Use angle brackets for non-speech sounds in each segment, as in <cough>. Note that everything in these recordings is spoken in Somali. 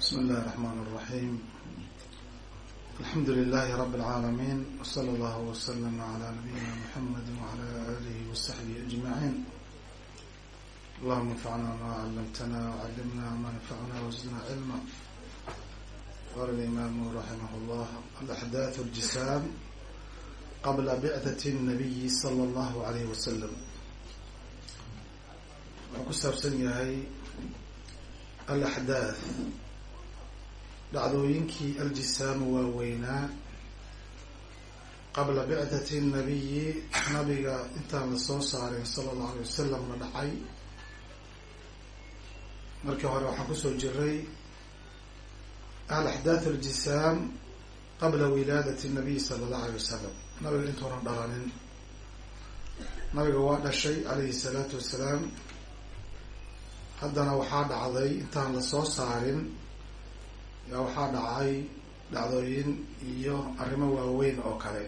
بسم الله الرحمن الرحيم الحمد لله رب العالمين وصلى الله وسلم على نبينا محمد وعلى آله وصحبه أجمعين اللهم انفعنا ما علمتنا وعلمنا ما ينفعنا وزدنا علما قال الإمام رحمه الله الأحداث الجسام قبل بعثة النبي صلى الله عليه وسلم wuxuu ku saabsan yahay alaxdaath dhacdooyinkii aljisaamu waaweynaa qabla bicdati nabiyi nabiga intaan la soo saarin sala allahu alay wasalam la dhacay. Markii hore waxaan ku soo jiray alaxdaath aljisaam qabla wilaadati nabiy sala allahu alay wasalam nabiga intuunan dhalanin. Nabiga waa dhashay calayhi salaatu wassalaam haddana waxaa dhacday intaan la soo saarin waxaa dhacay dhacdooyin iyo arrimo waaweyn oo kale.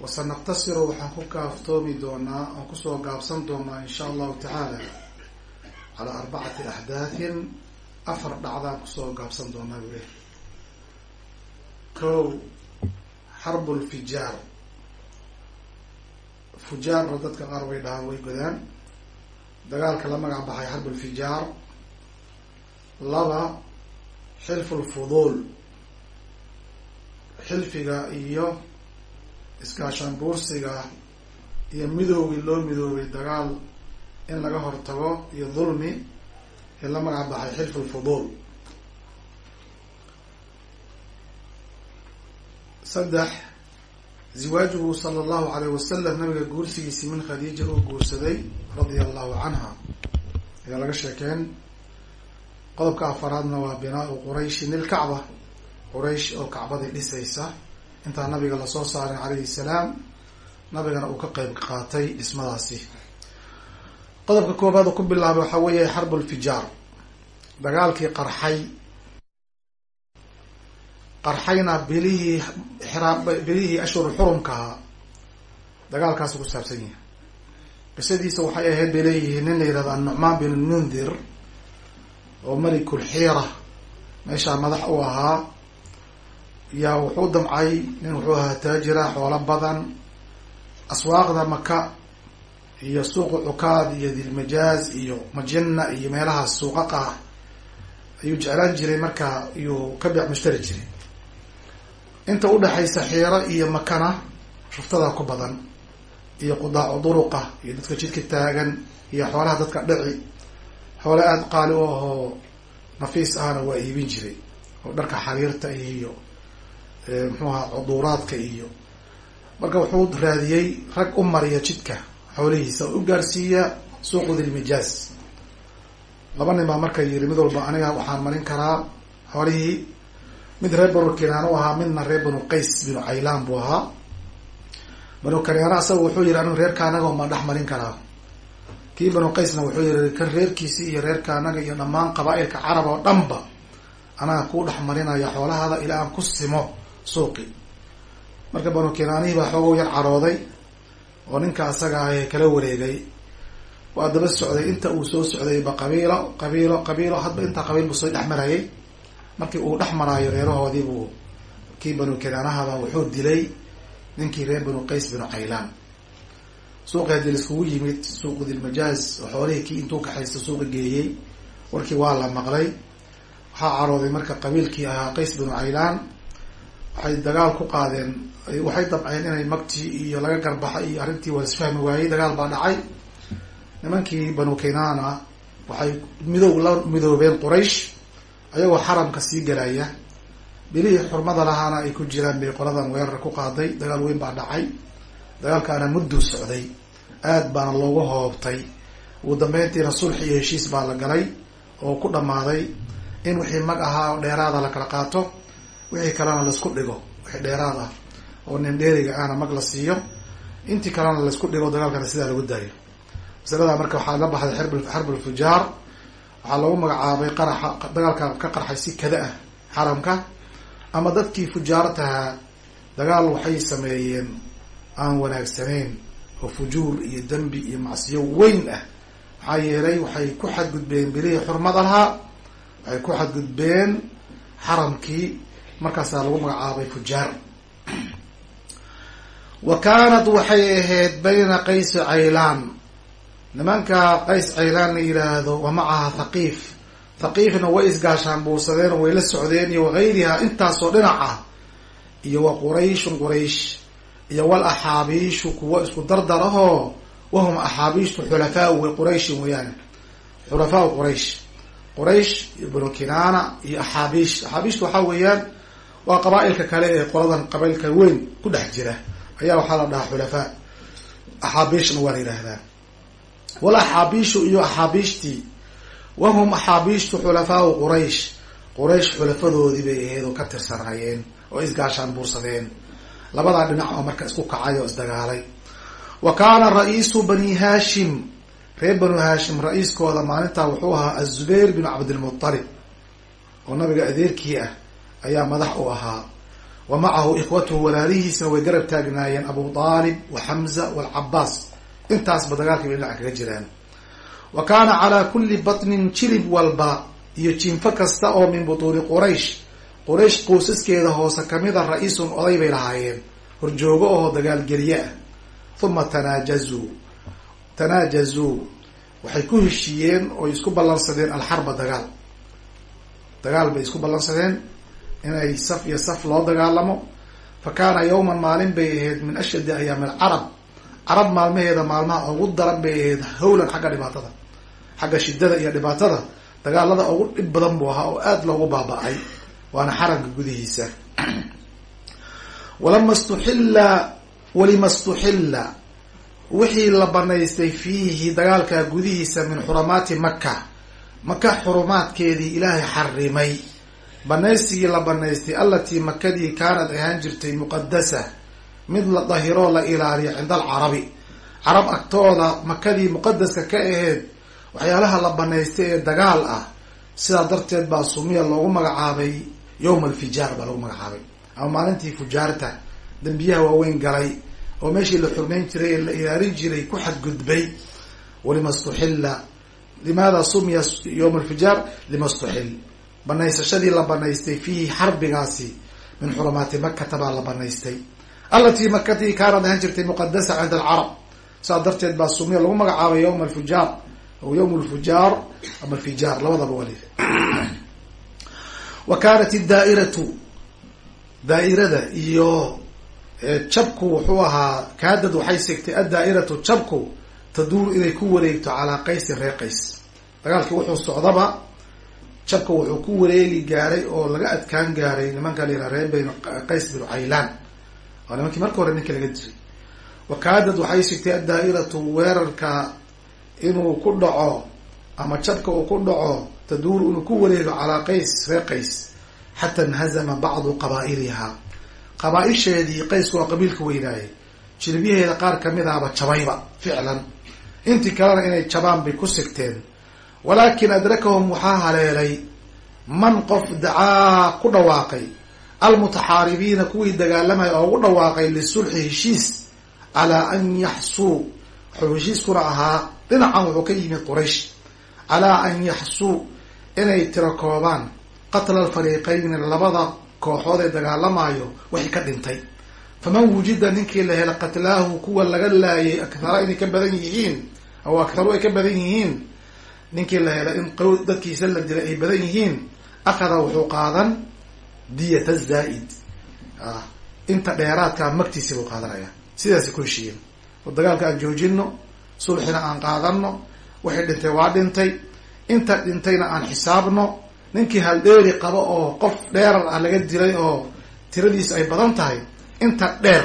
Wasanaqtasiru waxaan ku kaaftoomi doonaa oon ku soo gaabsan doonaa insha allahu tacaala calaa arbacati axdaathin afar dhacdaan ku soo gaabsan doonaa bule ko xarbu lfijaar fujaarna dadka qaar way dhahaan way godaan. Dagaalka la magac baxay xarb ulfijaar laba xilfu lfuduul xilfiga iyo iskaashaan buursiga iyo midoogii loo midoobay dagaal in laga hortago iyo dulmi ee la magac baxay xilfu lfuduul saddex ziwaajuhu sala allahu alayh wasalam nabiga guursigiisii min khadiija uu guursaday radia allahu canha ayaa laga sheekeen qodobka afaraadna waa binaau qurayshin lilkacba quraysh oo kacbadii dhisaysa. Intaan nabiga la soo saarin calayhi salaam nabigana uu ka qeyb qaatay dhismadaasi. Qodobka koobaad uu ku bilaabay waxaa weeye xarbu lfijaar dagaalkii qarxay. Qarxayna bilihii xraa bilihii ashhur xurumkaha dagaalkaasu ku saabsan yahay. Qisadiisa waxay ahayd bay leeyihiin nin la yihahdo annucmaan bin mundir oo melikulxiira meeshaa madax u ahaa yaa wuxuu damcay nin wuxuu ahaa taajira xoolo badan aswaaqda maka iyo suuqa cukaad iyo dilmajaaz iyo majina iyo meelahaas suuqaqa ayuu jeclaan jiray marka iyuu ka beec mushtari jiray. Inta udhexaysa xiiro iyo makana shuftadaa ku badan iyo qudaacu duruqa iyo dadka jidka taagan iyo xoolaha dadka dhici xoole aada qaali u ahoo nafiis ahna waa iibin jiray oo dharka xariirta iyo muxuaha cuduuraadka iyo. Marka wuxuu raadiyey rag u mariya jidka xoolihiisa oo u gaarsiiya suuqu dilmijaaz laba nin baa marka yiri mid walba aniga waxaan marin karaa xoolihii. Mid reer banu kinaan u ahaa midna reer banu qays binu caylaan buu ahaa. Banu kanaana asaga wuxuu yihi anigu reerka anaga ma dhex marin karaa kii banu qaysna wuxuu yihi kan reerkiisi iyo reerka anaga iyo dhammaan qabaa-ilka carab oo dhanba anaga kuu dhex marinaya xoolahaada ilaa aan ku simo suuqi marka banu kinaanihii baa xoogow yar carooday oo ninka asaga ah kala wareegay waa daba socday. Inta uu soo socdayba qabiilo qabiilo qabiilo hadba intaa qabiil buu soo dhex marayay. Markii uu dhex maraayo reerahoodiibuu kii banu kinaanahaba wuxuu dilay ninkii reer banu qays binu caylaan suuqi haddii laiskugu yimid suuqu dilmajaaz oo xoolihii kii intuu kaxaysta suuqa geeyey warkii waa la maqlay. Waxaa carooday marka qabiilkii ahaa qays binu caylaan. Waxay dagaal ku qaadeen waxay dabceen inay magtii iyo laga garbaxa iyo arrintii waa isfahmi waayey dagaal baa dhacay. Nimankii banu kinaana waxay midow la midoobeen quraysh ayagoo xaramka sii galaya bilihii xurmada lahaana ay ku jiraan bay qoladan weerar ku qaaday dagaal weyn baa dhacay dagaalkaana mudduu socday aad baana loogu hoobtay. Ugu dambeyntiina sulxi iyo heshiis baa la galay oo ku dhammaaday in wixii mag ahaa oo dheeraada la kala qaato wixii kalena la isku dhigo. Wixii dheeraad ah oo nin dheeriga ahna mag la siiyo intii kalena la isku dhigo dagaalkana sidaa lagu daayo. Masalada marka waxaa la baxday xarbulfujaar waxaa lagu magacaabay qaraxa dagaalka ka qarxay si kada ah xaramka. Ama dadkii fujaaratahaa dagaal waxay sameeyeen aan wanaagsanayn oo fujuur iyo dembi iyo macsiyo weyn ah. Maxaa yeelay waxay ku xadgudbeen bilihii xurmada lahaa waxay ku xadgudbeen xaramkii markaasaa lagu magacaabay fujaar. Wa kaanat waxay ahayd bayna qaysi caylaan nimanka qays caylaan la yidhaahdo wa macaha thaqiif thaqiifna way isgaashaan buursadeen oo way la socdeen iyo wagayriha intaasoo dhinac ah iyo wa qurayshun quraysh iyo wal axaabiishu kuwo isku dardarahoo wahum axaabiishtu xulafaau way qurayshin weeyaan. Xulafaau quraysh. Quraysh iyo binu kinaana iyo axaabiish. Axaabiishtu waxaa weeyaan waa qabaa-ilka kale ee qoladan qabailka weyn ku dhex jira. Ayaa waxaa la dhahaa xulafaa. Axaabiishna waa la yidhaahdaa. Wal axaabiishu iyo axaabiishtii wahum axaabiishtu xulafaau quraysh. Quraysh xulafadoodii bay ahayd oo ka tirsanaayeen oo isgaashaan buursadeen labadaa dhinac oo marka isku kacay oo isdagaalay wa kaana ra'iisu bani haashim reer banu haashim ra'iiskooda maalintaa wuxuu ahaa azubayr binu cabdilmutalib oo nabiga adeerkii ah ayaa madax u ahaa. Wa macahu ikhwatuhu walaalihiisna way garab taagnaayeen abu aalib wa xamza waalcabaas intaasba dagaalkii bay dhinaca kaga jiraan wa kaana calaa kulli batnin jilib walba iyo jinfo kasta oo min butuuni quraysh quraysh qoysaskeeda hoose kamida ra'iisun oday bay lahaayeen. Horjoogo oo dagaalgelye ah uma tanaajazuu tanaajazuu waxay ku heshiiyeen oy isku ballansadeen alxarba dagaal. Dagaal bay isku ballansadeen inay saf iyo saf loo dagaalamo. Fa kaana yawman maalin bay ahayd min ashaddi ayaami alcarab carab maalmaheeda maalmaha ugu daran bay ahayd hawlan xagga dhibaatada. Xagga shidada iyo dhibaatada dagaalada ugu dhib badan buu ahaa oo aada loogu baaba-ay waana xaramka gudihiisa. Walama stuxilla walima stuxilla wixii la banaystay fiihi dagaalka gudihiisa min xuramaati maka maka xurumaadkeedii ilaahay xarimay. Banaysigii la banaystay allatii makadii kaanad ahaan jirtay muqadasa mid la dahiroo la ilaaliyo cinda alcarabi. Carab agtooda makadii muqadaska ka aheyd waxyaalaha la banaystay ee dagaal ah sidaa darteed baa sumiya loogu magacaabay yowma alfijaar baa lagu magacaabay. Ama maalintii fujaarta dembiyaha waaweyn galay oo meeshii la xurmeyn jiray ee la ilaalin jiray ku xadgudbay walima stuxilla limaada sumiya yowma alfijaar? Lima stuxil banaysashadii la banaystay fiihi xarbigaasi min xuramaati makata baa la banaystay allatii makatii kaanad ahaan jirtay muqadasa cinda alcarab. Saa darteed baa sumiya lagu magacaabay yowma alfujaar aw yowm alfujaar ama alfijaar labadaba waa lii wa kaanat idaairatu daairada iyo jabku wuxuu ahaa kaadad waxay segtay addaairatu jabku taduuru inay ku wareegto calaa qaysin reer qays. Dagaalkii wuxuu socdaba jabka wuxuu ku wareegi gaaray oo laga adkaan gaaray nimanka la yidhaha reer banu qays binu caylaan. Waa nimankii marka hore ninka laga diray. Wa kaadad waxay segtay addaairatu weerarka inuu ku dhaco ama jabka uu ku dhaco taduuru inuu ku wareego calaa qays reer qays xataa inhazama bacdu qabaa-iliha qabaa-isheedii qaysku waa qabiilka weynaaye jilibyaheeda qaar ka mid ahba jabayba ficlan intii kalena inay jabaan bay ku sigteen walaakin adrakahum waxaa haleelay man qof dacaa ku dhawaaqay almutaxaaribiina kuwii dagaalamaya oo ugu dhawaaqay lisulxi heshiis calaa an yaxsuu wuxuu heshiiskuna ahaa dhinacan wuxuu ka yimid quraysh calaa an yaxsuu inay tirakoobaan qatla alfariiqayni labada kooxood ee dagaalamayo wixii ka dhintay. Faman wujida ninkii la hela qatlaahu kuwa laga laayay akhara inay ka badan yihiin aw akharu ay ka badan yihiin ninkii la hela in qow dadkiisa la dilay ay badan yihiin akhada wuxuu qaadan diyata zaa'id. Inta dheeraadkaa magtiisi buu qaadanaya. Sidaasay ku heshiiyeen oo dagaalka aan joojino sulxina aan qaadano waxay dhintay waa dhintay inta dhintayna aan xisaabno ninkii haldheeri qabo oo qof dheerar ah laga dilay oo tiradiisa ay badan tahay inta dheer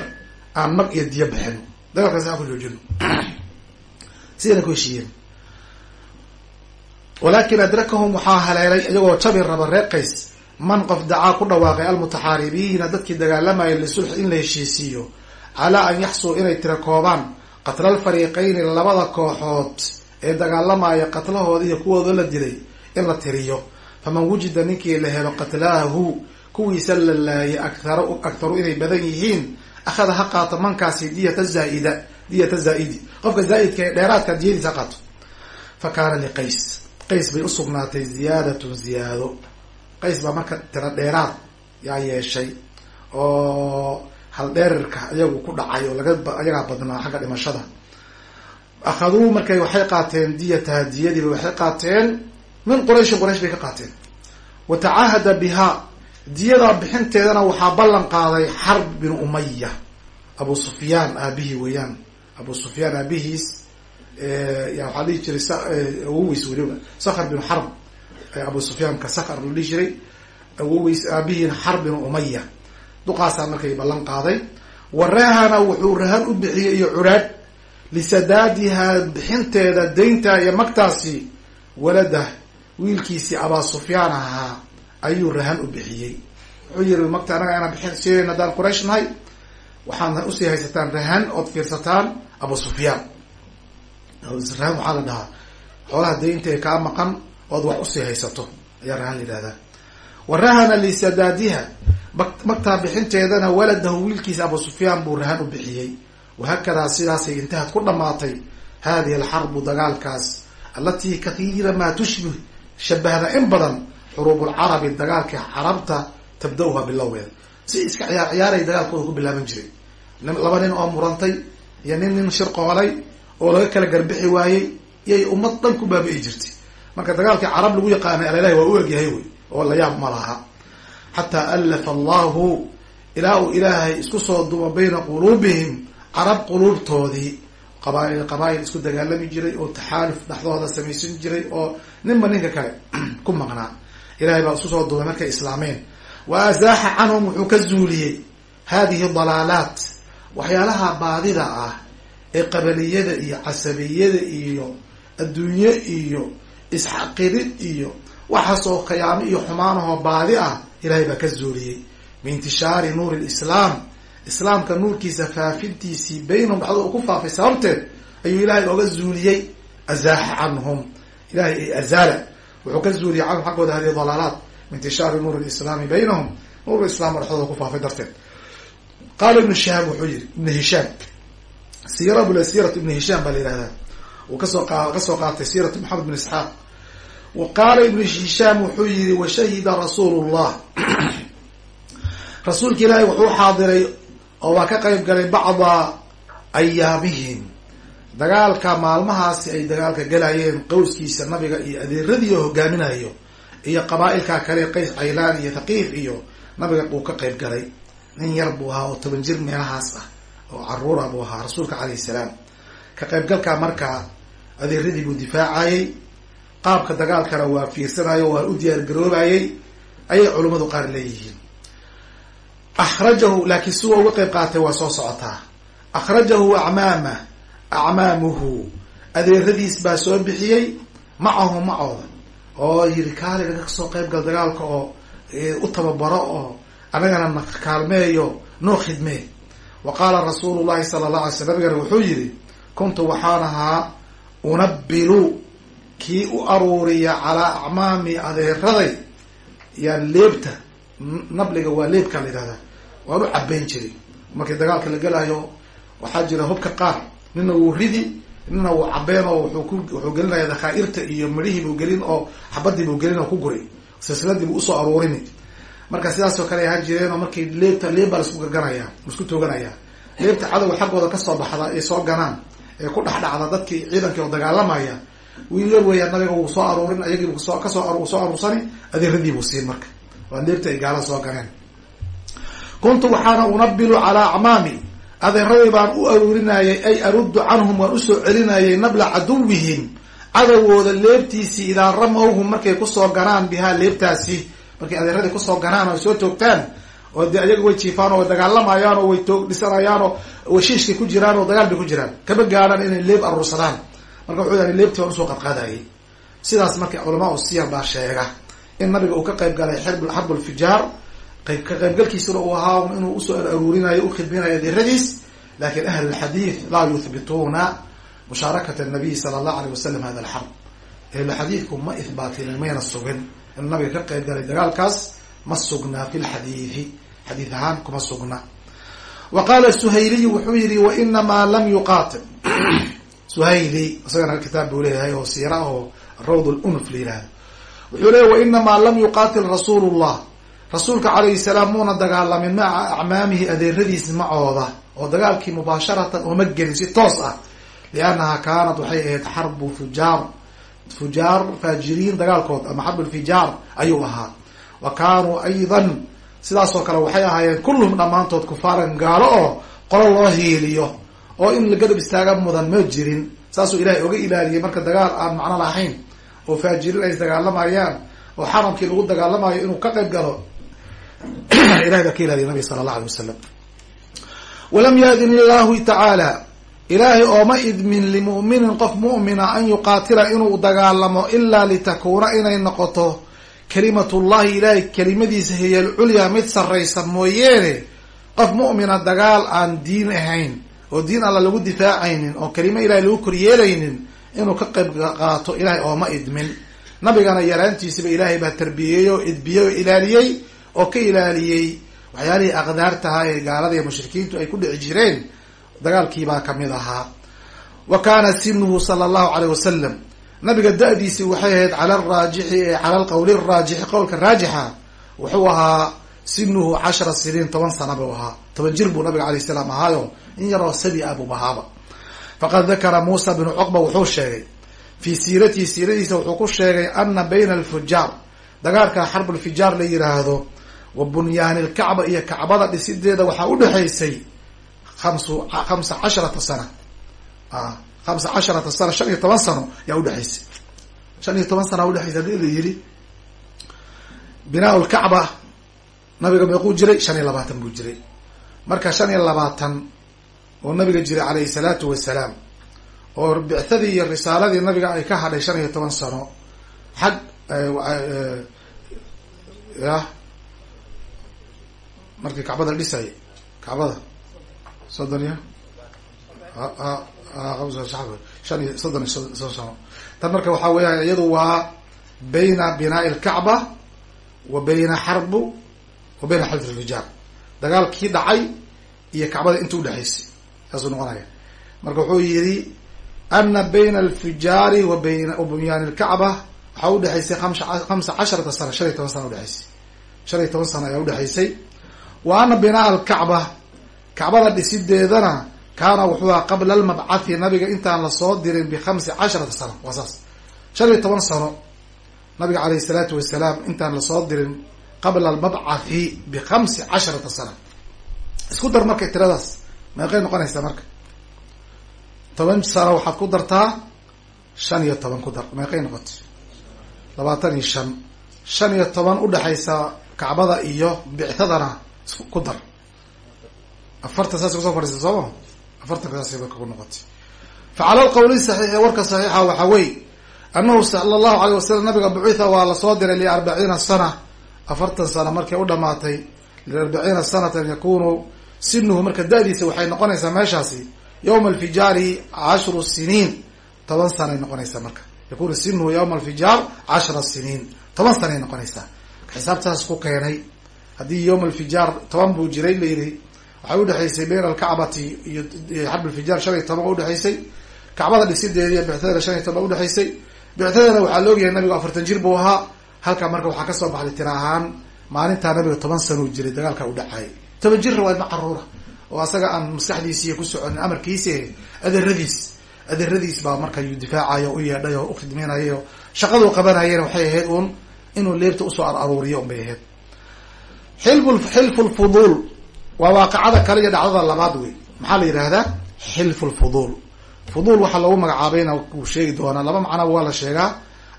aan mag iyo diyo bixino. Dagaalkaas aan ku joojino. <clears throat> Sidayna ku heshiiyeen. Walaakin adrakahum waxaa haleelay iyagoo jabi raba reer qays man qof dacaa ku dhawaaqay almutaxaaribiina dadkii dagaalamaya lisulx in la heshiisiiyo calaa an yaxsuu inay tira koobaan qatla alfariiqayni labada kooxood ee dagaalamaya qatlahooda iyo kuwooda la dilay in la tiriyo. Faman wujida ninkii la helo qatlaahu kuwiisa la laayay akar akharu inay badan yihiin akhada ha qaato mankaasi diyata zaaida diyata zaa'idi. Qofka zaa'idka ee dheeraadka diyadiisa ha qaato. Fa kaana liqays qays. Bay usugnaatay ziyaadatun ziyaado. Qays baa marka tira dheeraad yaa yeeshay oo hal dheerarka iyagu ku dhacay oo laga iyagaa badnaa xagga dhimashada akhaduu markay waxay qaateen diyataha diyadiiba waxay qaateen min qurayshin quraysh bay ka qaateen wa tacahada bihaa diyada bixinteedana waxaa ballan qaaday xarb bin umaya abu sufyaan aabihii weeyaan abu sufyaan aabihiis ya waxaa dhihi jiray awoweys weliba sakr bin xarb abu sufyaanka sakr la dhihi jiray awoweys aabihiina xarb bin umaya duqaasaa markay ballan qaaday warahana wuxuu rahan u bixiyey iyo curaad lisadaadihaa bixinteeda daynta iyo magtaasi waladah wiilkiisii abaa sufyaan ahaa ayuu rahan u bixiyey. Wuxuu yihi magta anaga inaan bixin siinayn haddaan quraysh nahay waxaad u sii haysataan rahan ood fiirsataan abu sufyaan. Rahan waxaa la dhahaa xoolaha daynta ee kaa maqan ood wax u sii haysato ayaa rahan la yihahdaa warahana lisadaadiha magtaa bixinteedana waladahu wiilkiisa abu sufyaan buu rahan u bixiyey wahakadaa sidaasay intahad ku dhamaatay hadihi alxarbu dagaalkaas alatii kathiira maa tushbih shabahda in badan xuruub lcarabi dagaalka carabta tabda-uha bilowgeeda si iska ciyaar ciyaaray dagaalkooda ku bilaaban jiray laba nin oo murantay iyo nin nin shirqoolay oo laga kala garbixi waayey iyay ummad dhan ku baabi'i jirtay marka dagaalkii carab lagu yaqaanay alalahi waa u egyahay wey oo la yaab ma laha xataa alafa allahu ilaa uu ilaahay isku soo dumo bayna quluubihim carab quluubtoodii qabaail qabaa-il isku dagaalami jiray oo taxaaluf dhexdooda samaysan jiray oo ninba ninka kale <clears throat> ku maqnaa. Ilahay baa isku soo dumay markay islaameen. Wa azaaxa canhum wuxuu ka zuuliyey hadihi dalaalaat waxyaalaha baadida ah ee qabaliyada iyo casabiyada iyo adduunye iyo isxaqirid iyo waxaasoo khiyaamo iyo xumaanahoo baadi ah ilahay baa ka zuuliyey. Biintishaari nuuri lislaam islaamka nuurkiisa faafintiisii baynahum dhexdooda u ku faafay sababteed ayuu ilahay ooga zuuliyey azaaxa canhum. Ilahay ay azaala wuxuu ka zuuliyey canhum xaggooda hadihi dalaalaat biintishaari nuuri lislaami baynahum nuur islam dhexdooda ku faafay darteed. Qaala ibnu shihaab wuxuu yihi ibnu hishaam siira bule siirat ibnu hishaam baa la yihahdaa uu ka soo ka soo qaatay siirat maxamed bin isxaaq. Wa qaala ibnu hishaam wuxuu yihi washahida rasuulu llah <clears throat> rasuulka ilaahay wuxuu xaadiray oo waa ka qayb galay bacda ayaamihim dagaalka maalmahaasi ay dagaalka galayeen qowskiisa nabiga iyo adeeradii oo hogaaminayo iyo qabaa-ilka kale qays caylaan iyo thaqiif iyo nabiga uu ka qayb galay. Nin yar buu ahaa oo toban jir meelahaas ah oo caruura buu ahaa rasuulka calayhi salaam. Ka qaybgalka markaa adeeradii buu difaacayey qaabka dagaalkana waa fiirsanayo waa u diyaar garoobayey ayay culimmadu qaar leeyihiin akhrajahu laakiin siwa uga qayb qaatay waa soo socotaa akhrajahu acmaama acmaamuhu adeeradiis baa soo bixiyey macahu macooda oo yiri kaali naga ka soo qayb gal dagaalka oo u tababaro oo anagana na kaalmeeyo noo khidmee wa qaala rasuulu llahi sala allah alay sl nabigana wuxuu yihi kuntu waxaan ahaa unabilu kii u aruuriya calaa acmaami adeeraday yaan leebta nabliga waa leebka la yidhahdaa waan u cabayn jiray. Markii dagaalka la gelayo waxaa jira hubka qaar. Nina wuu ridi nina wuu cabeen oo wuxuu gelinaya dhakhaairta iyo midhihii buu gelin oo xabadii buu gelin oo ku guray. Silsiladii buu u soo aruurini. Marka sidaas oo kale ay ahaan jireen oo markii leebta leeb baa la isku gaganaya la isku tooganaya. Leebta cadowga xaggooda ka soo baxda ay soo ganaan ee ku dhexdhacda dadkii ciidankii oo dagaalamaya. Wiile weeyaan nabiga wuu soo aruurin ayagiibu soo ka soo soo aruursani adeeradii buu siin marka. Waa leebta ay gaala soo ganeen kuntu waxaana unabilu calaa acmaami. Adeeradii baan u aruurinayay ay aruddu canhum waan u soo celinayay nabla caduwihim. Cadowgooda leebtiisii idaa ramawhum markay ku soo ganaan bihaa leebtaasi. Markay adeeradii ku soo ganaan oo soo toogtaan oo de ayaga way jiifaan oo way dagaalamayaan oo way toog dhisanayaan oo washiishkay ku jiraan oo dagaal bay ku jiraan. Kama gaadhaan inay leeb aruursadaan marka wuxuu yahay leebtii waan u soo qadqaadayay. Sidaas marka culamaa u baa sheega. In nabiga uu ka qayb galay xrb xarb lfijaar qayb ka qaybgalkiisuna uu ahaa inuu u soo aruurinayo ukhidminayo adeeradiis laakiin ahl lxadiid laa yuthbituuna mushaarakat nabiy sala allahu alayh wasalam hada alxarb ahlulxadiidku ma ihbaatin mayna sugin. Inuu nabiga ka qayb galay dagaalkaas ma sugnaa fi lxadiidi xadiid ahaan kuma sugna wa qaala suhayliyu wuxuu yihi wainamaa lam yuqaatil suhayli isagana kitaab buu leeyahay oo siira oo rawd lunuf la yihahdo wuxuu leeya wa inamaa lam yuqaatil rasuulu llah rasuulka calayhi salaam muuna dagaalamin maca acmaamihi adeeradiis macooda oo dagaalkii mubaasharatan ooma gelin si toos ah. Liannaha kaanat waxay ahayd xarbu fujaar fujaar faajiriin dagaalkood ama xarbu lfijaar ayuu ahaa. Wa kaanuu aydan sidaasoo kale waxay ahaayeen kulluhum dhammaantood kufaaran gaalo oo qolo loo hiiliyo oo in la garab istaaga mudan ma jirin. Saasuu ilahay oga ilaaliyay marka dagaal aan macno lahayn oo faajiriin ay isdagaalamayaan oo xaramkii lagu dagaalamayo inuu ka qayb galo <clears throat> ilahay baa ka ilaaliya nabiga sala allah alay wasalam walam yaadin illahu tacaala ilaahay ooma idmin limu'minin qof mu'mina an yuqaatila inuu dagaalamo ilaa litakuuna inay noqoto kalimatullahi ilaahay kelimadiisa hiyal culyaa mid sarraysa mooyeene. Qof mu'mina dagaal aan diin ahayn oo diin alla lagu difaacaynin oo kelimo ilahay lagu koryeelaynin inuu ka qayb qaato ilahay ooma idmin. Nabigana yaraantiisiba ilaahay baa tarbiyeeyey oo idbiyey oo ilaaliyey oo ka ilaaliyey waxyaalihii aqdaartahaa ee gaalada iyo mushrikiintu ay ku dhici jireen dagaalkiibaa ka mid ahaa. Wa kaana sinuhu sala allahu caleyh wasalam nabiga da-diisi waxay ahayd cala araajixi cala alqowli araajixi qowlka raajixa wuxuu ahaa sinuhu cashara siniin toban sana buu ahaa. Toban jir buu nabiga alayh salaam ahaayo in yaroo sabi ah buu ahaaba. Faqad dakara muusa bnu cuqba wuxuu sheegay fii siiratihi siiradiisa wuxuu ku sheegay ana bayna alfujaar dagaalka xarbulfijaar la yiraahdo wa bunyaani lkacba iyo kacbada dhisideeda waxaa udhexaysay amsu khamsa casharata sana. Hamsa casharata sana shan iyo toban sano yaa udhexaysay shan iyo toban sana udhexaysay haddii la yidhi binaa lkacba nabiga meequu jiray shan iyo labaatan buu jiray. Marka shan iyo labaatan oo nabiga jiray calayhi salaatu wasalaam oo bicadii iyo risaaladii nabiga ay ka hadhay shan iyo toban sano xag ya markii kacbada la kacbada soddon iyo shan soddon iyo sano tan marka waxaa weeyaan iyadu waa bayna binaa'i lkacba wa bayna xarbu wa bayna xalf lfijaar dagaalkii dhacay iyo kacbada inta udhexaysay saasuu noqonaya. Marka wuxuu yihi ana bayna alfijaari wa bayna bunyaani lkacba waxaa udhexaysay amsa hamsa casharata sana shan iyo toban sana udhexaysay shan iyo toban sana ayaa udhexaysay wa ana binaa alkacba. Kacbada dhisideedana kaana wuxuu aha qabla almabcathi nabiga intaan la soo dirin bikhamsi casharata sana waa saas. Shan iyo toban sano nabiga caleyhi salaatu wasalaam intaan la soo dirin qabla almabcathi bikhamsi casharata sana. Isku dar marka tiradaas. Meeqay noqonaysaa marka? Toban sano waxaad ku dartaa shan iyo toban ku dar. Meeqay noqotay? Labaatan iyo shan. Shan iyo toban udhexaysa kacbada iyo bictadana ku dar. Afartan saas ku soo fadhiista sooma afartanka saas marka ku noqotay. Fa cala alqawli saxiixi warka saxiixa waxaa wey annahu sala allahu alayh wasalam nabiga bucitha waa la soo diray liarbaciina sana afartan sano markay u dhamaatay liarbaciina sanatan yakunu sinuhu marka da-diisa waxay noqonaysaa meeshaasi yawma alfijaari cashru siniin toban sanay noqonaysaa marka. Yakunu sinuhu yawma alfijaar cashra siniin toban sanay noqonaysaa. Xisaabtaas ku keenay haddii yawma alfijaar toban buu jiray la yidhi waxay udhexaysay bayna alkacbati iyo xarb alfijaar shan iyo toban oo udhexaysay kacbada dhisideeda iyo bictadana shan iyo toban ba udhexaysay bictadana waxaa la ogyahay nabigu afartan jir buu ahaa. Halkaa marka waxaa ka soo baxday tira ahaan maalintaa nabiga toban sanuu jiray dagaalka u toban jirra waa ilma caruura oo asaga aan maskaxdiisiiy ku soconin amarkiisi adeeradiis adeeradiis baa marka yu difaacayo u yeedhay oo ukhidminayo shaqaduu qabanayana waxay ahayd uun inuu leebta u soo aruuriyo un bay ahayd xilfu xilfu lfuduul waa waaqicada kale iyo dhacdada labaad wey maxaa la yidhahdaa xilfu lfuduul fuduul waxaa lagu magacaabayna uu sheegi doonaa laba macnaba waa la sheegaa.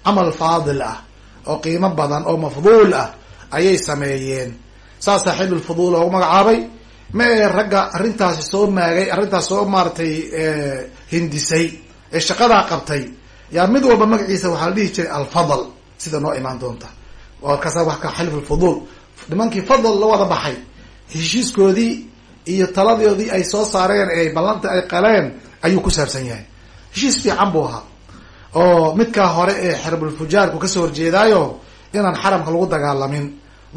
Camal faadil ah oo qiimo badan oo mafduul ah ayay sameeyeen. Saasaa xilfu lfuduul loogu magacaabay. Ma ee ragga arrintaasi soo maagay arrintaas soo maaratay hindisay ee shaqadaa qabtay. Yaa mid walba magaciisa waxaa la dhihi jiray alfadl sida noo imaan doonta. Kaasa wa ka xilfu lfuduul nimankii fadl la wada baxay heshiiskoodii iyo taladoodii ay soo saareen ee ballanta ay qaleen ayuu ku saabsan yahay. Heshiis fiican buu ahaa. Oo midkaa hore ee xarbulfujaarku ka soo horjeedaayo inaan xaramka lagu dagaalamin.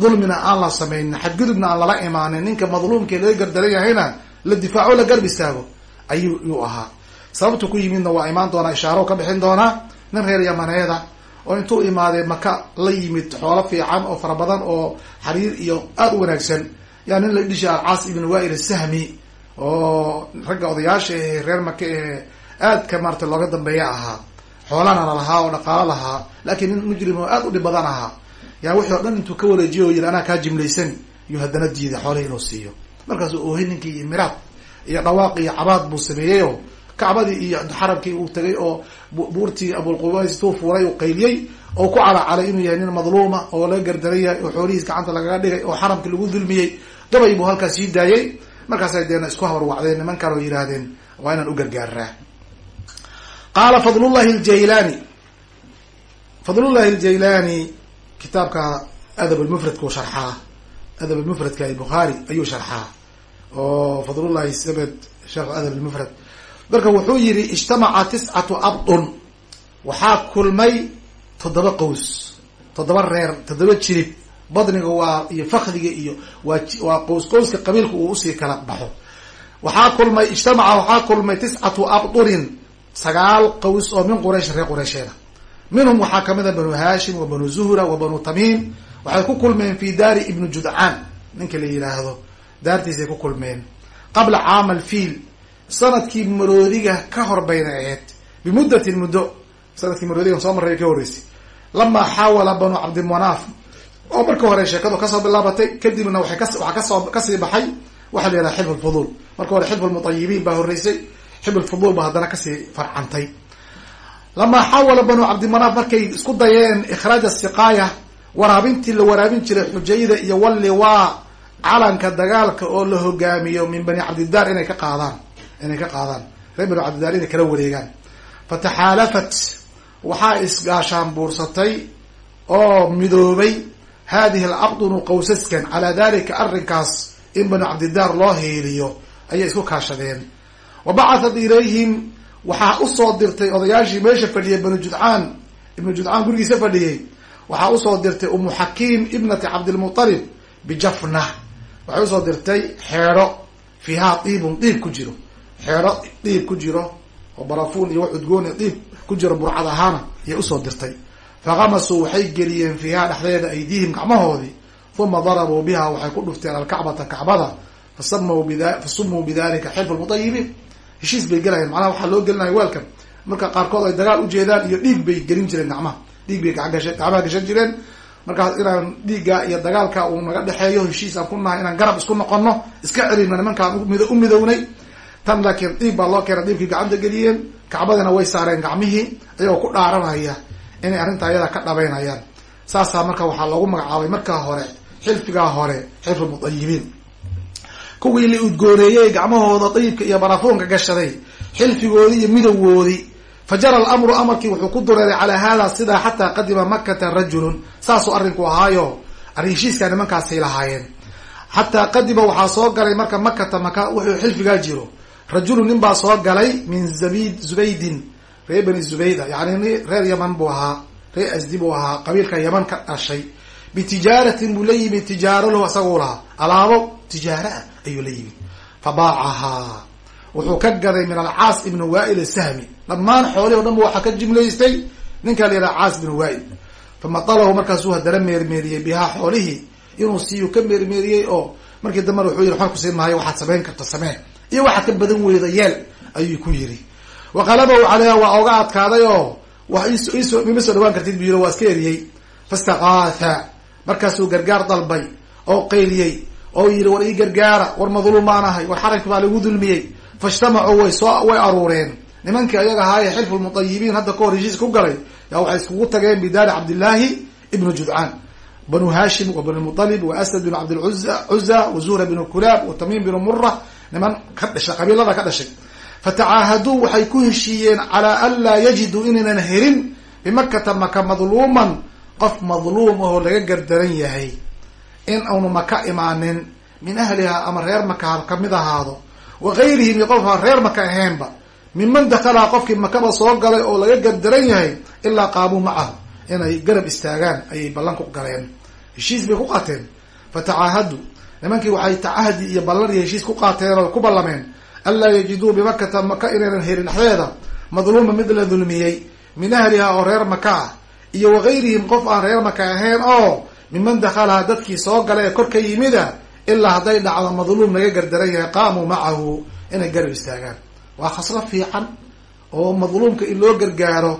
Dulmina aan la samaynin xadgudubna aan lala imaanin ninka madluumka laga gardaran yahayna la difaaco la garb istaago ayuu yuu ahaa. Sababtu ku yimidna waa imaan doonaa ishaaro ka bixin doonaa nin reer yamaneeda oo intuu imaadee maka la yimid xoolo fiican oo fara badan oo xariir iyo aada u wanaagsan. Yaa nin la dhisha alcaas ibn wail sahmi oo ragga odayaasha ahe reer maka ee aadka maarata looga dambeeya ahaa. Xoolana lahaa oo dhaqaalo lahaa laakiin nin mujrim oo aada u dhib badan ahaa. Yaa wixii o dhan intuu ka wareejiyo o yiri anaa kaa jimlaysan iyo haddana diiday xoolihii inuu siiyo. Markaasuu oohay ninkii iyo miraad iyo dhawaaq iyo cabaad buu sameeyey oo kacbadii iyo xarabkii uu tagay oo buurtii abulqubays tuu fuulay uu qayliyey oo ku calacalay inuu yahay nin madluuma oo laga gardaran yahay oo xoolihiis gacanta lagaga dhigay oo xaramkii lagu dulmiyey. Gabay buu halkaas sii daayey. Markaasay deena isku habarwacdeen niman kale oo yidhaahdeen waa inaan u gargaaraa qaala fadlullahi ljaylani fadlullahi aljaylani kitaabka adab lmufradka u sharxaa adab lmufradka bukhaari ayuu sharxaa oo fadlullahi sabed sharxu adab lmufrad marka wuxuu yihi ijtamaca tiscatu abdun. Waxaa kulmay toddoba qows toddoba reer toddoba jirib. Badniga waa iyo fakdiga iyo waa waa qows qowska qabiilka uu u sii kala baxo. Waxaa kulmay ijtamaca waxaa kulmay tiscatu abdunin sagaal qows oo min quraysh reer quraysheeda. Minhum waxaa ka mid a banu hashim wa banu zuhra wa banu tamiim. Waxay ku kulmeen fi daari ibnu judcaan ninka la yihaahdo daartiisay ku kulmeen. Qabla caama alfiil sannadkii maroodiga ka hor bayna ahayd bimuddatin muddo sannadkii maroodiga soo marray ka horreysay lamaa xaawala banu cabdimanaaf oo marka hore sheekadu ka soo bilaabatay kadibna waay ka waxaa ka soo ka sii baxay waxaa la yihahda xilf lfuduul marka hore xilf lmutayibiin baa horreysay xilf lfuduul baa haddana ka sii farcantay. Lamaa xaawala banu cabdimanaaf markay isku dayeen ikhraaj asiqaaya waraabintii la waraabin jiray xujayda iyo walliwaa calanka dagaalka oo la hogaamiyo min bani cabdidaar inay ka qaadaan inay ka qaadaan. Reer banu inay kala wareegaan. Fataxaalafat waxaa isgaashaan buursatay oo midoobay. Hadihi alabdunu qawsaskan calaa dalika arrinkaas in banu cabdidaar loo heeliyo ayay isku kaashadeen. Wa bacatat ilayhim waxaa u soo dirtay odayaashii meesha fadhiyay banu judcaan ibnu judcaan gurigiisa fadhiyey. Waxaa u soo dirtay umu xakiim ibnati cabdilmutalib bijafna waxay u soo dirtay xeedho fiihaa diibun diib ku jiro xeedho diib ku jiro oo barafuun iyo wax udgoon iyo diib ku jiro burcad ahaana ayay u soo dirtay. Fakamasuu waxay geliyeen fiihaa dhexdeeda aydiihim gacmahoodii uma darabuu biha waxay ku dhufteen alkacbata kacbada fasumuu bidalika xilf lmutayibiin heshiis bay gelayeen macnaha waxaa loo gelinaya weelkan marka qaarkood ay dagaal ujeedaan iyo dhiig bay gelin jireen gacmaha. Dhiig bay gacmaha gashan jireen. Markaas inaan dhiigga iyo dagaalka uu naga dhexeeyo heshiis aan ku nahay inaan garab isku noqono iska celino nimankaan mid tan laakiin dhiig baa loo keena dhiibkii gacanta geliyeen kacbadina way saareen gacmihii ayagoo ku dhaaranaya inay arrinta ayada ka dhabeynayaan saasaa marka waxaa loogu magacaabay markaa hore xilfigaa hore xilfu mutayibiin kuwii la udgooneeyey gacmahooda dayibka iyo barafuunka gashaday xilfigoodii iyo midowgoodii fajara alamru amarkii wuxuu ku dureeray calaa hada sidaa xataa qadima makata rajulun. Saasuu arrinku ahaayo arrin heshiiskaa nimankaasay lahaayeen. Xataa qadima waxaa soo galay marka makata maka wuxuu xilfigaa jiro rajulun nin baa soo galay min zabid zubaydin reer bani zubayda yani reer yaman buu ahaa reer asdi buu ahaa qabiilka yaman ka dhashay. Bitijaaratin buu la yimid tijaaro lahu isaguu lahaa. Alaabo tijaaraah ayuu la yimid. Fabaacahaa wuxuu ka gaday min alcaas ibn waail sahmi dhammaan xoolihi o dhan ba waxaa ka jimlaystay ninkaa la yidhaha caas ibn waail. Famatalahu markaasuu haddana meermeeriyey bihaa xoolihii inuu siiyu ka meermeeriyey oo markii dambena wuxuu yihi waxaan kusiin maayo waxaad samayn karta samee iyo waxaad ka badan weyda yeel ayuu ku yiri waqalabahu caleyha waa oga adkaaday oo ima soo dhawaan kartid bu yiri waa iska eriyey. Fastakaatha markaasuu gargaar dalbay oo qayliyey oo yihi war ii gargaara war madluum baan ahay war xaranki baa lagu dulmiyey. Faijtamacuu way soo way aruureen. Nimankii ayaga ahaaye xilfu lmutayibiin hadda kahor heshiis ku galay yaa waxay iskugu tageen bidaari cabdillaahi ibnu judcaan banu hashim wa banu mutalib wa asad binu cabdilcuza cuza wa zuhra binu kulaab wa tamiim binu mura niman ka dhashay qabiilada ka dhashay. Fatacaahaduu waxay ku heshiiyeen calaa an laa yajiduu inaynan helin bimakata maka madluuman qof madluum ahoo laga gardaran yahay. In aunu maka imaanin min ahliha ama reer maka ha ka mid ahaado wa gayrihim iyo qof reer maka ahaynba minman dakalaha qofkii makaba soo galay oo laga gardaran yahay ilaa qaamuu macahu. Inay garab istaagaan ayay ballan ku galeen. Heshiis bay ku qaateen. Fatacaahaduu nimankii waxay tacahdi iyo ballan iyo heshiis ku qaateen oo ku ballameen anlaa yajiduu bimakata maka inaynan helin dhexdeeda madluuma mid la dulmiyey min ahliha oo reer maka ah iyo wagayrihim qof aan reer maka ahayn oo miman dakhalaha dadkii soo gala ee kor ka yimida ilaa hadday dhacdo madluum laga gardaran yahay qaamuu macahu inay garab istaagaan. Waa khaslo fiican oo madluumka in loo gargaaro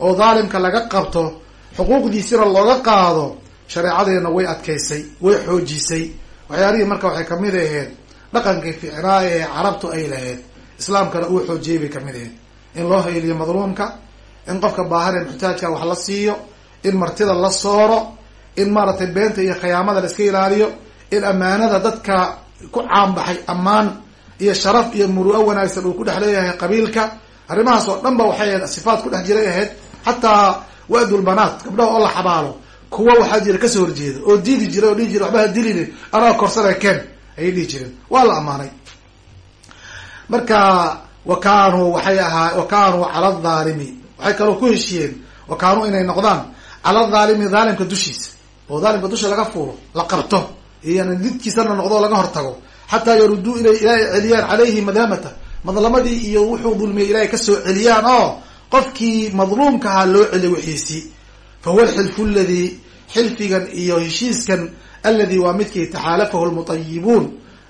oo dhaalimka laga qabto xuquuqdiisina looga qaado shareecadeena way adkaysay way xoojisay waxyaalihii marka waxay ka mid ahayd dhaqankii ficnaa ee carabtu ay lahayd islaamkana uu xoojiyey bay ka mid ahayd. In loo hayliyo madluumka in qofka baahan ee muxtaajka wax la siiyo in martida la sooro in maaragtay beenta iyo khiyaamada la iska ilaaliyo in ammaanada dadka ku caanbaxay ammaan iyo sharaf iyo muru-o wanaagsan uu ku dhex leeyahay qabiilka. Arrimahaas oo dhan ba waxay sifaat ku dhex jiray ahayd. Xataa waadulbanaat gabdhaha oo la xabaalo kuwa waxaa jira ka soo horjeeda oo diidi jiray oo dhihi jira waxba ha dilin anaa korsana ken ayay dhihi jireen. Waa la ammaanay. Marka wa kaanuu waxay ahaa wa kaanuu cala adhaalimi waxay kaloo ku heshiyeen wa kaanuu inay noqdaan cala adhaalimi dhaalimka dushiisa oo dhaalimka dusha laga fuulo la qabto iyan didkiisana noqdo laga hortago. Xataa yaruduu inay ilaahay celiyaan caleyhi madaamata madlamadii iyo wuxuu dulmiyay ilaahay ka soo celiyaan oo qofkii madluumkahaa loo celiy wixiisii fa huwa alxilfu ladii xilfigan iyo heshiiskan alladii waa midkii taxaalafahu lmutayibuun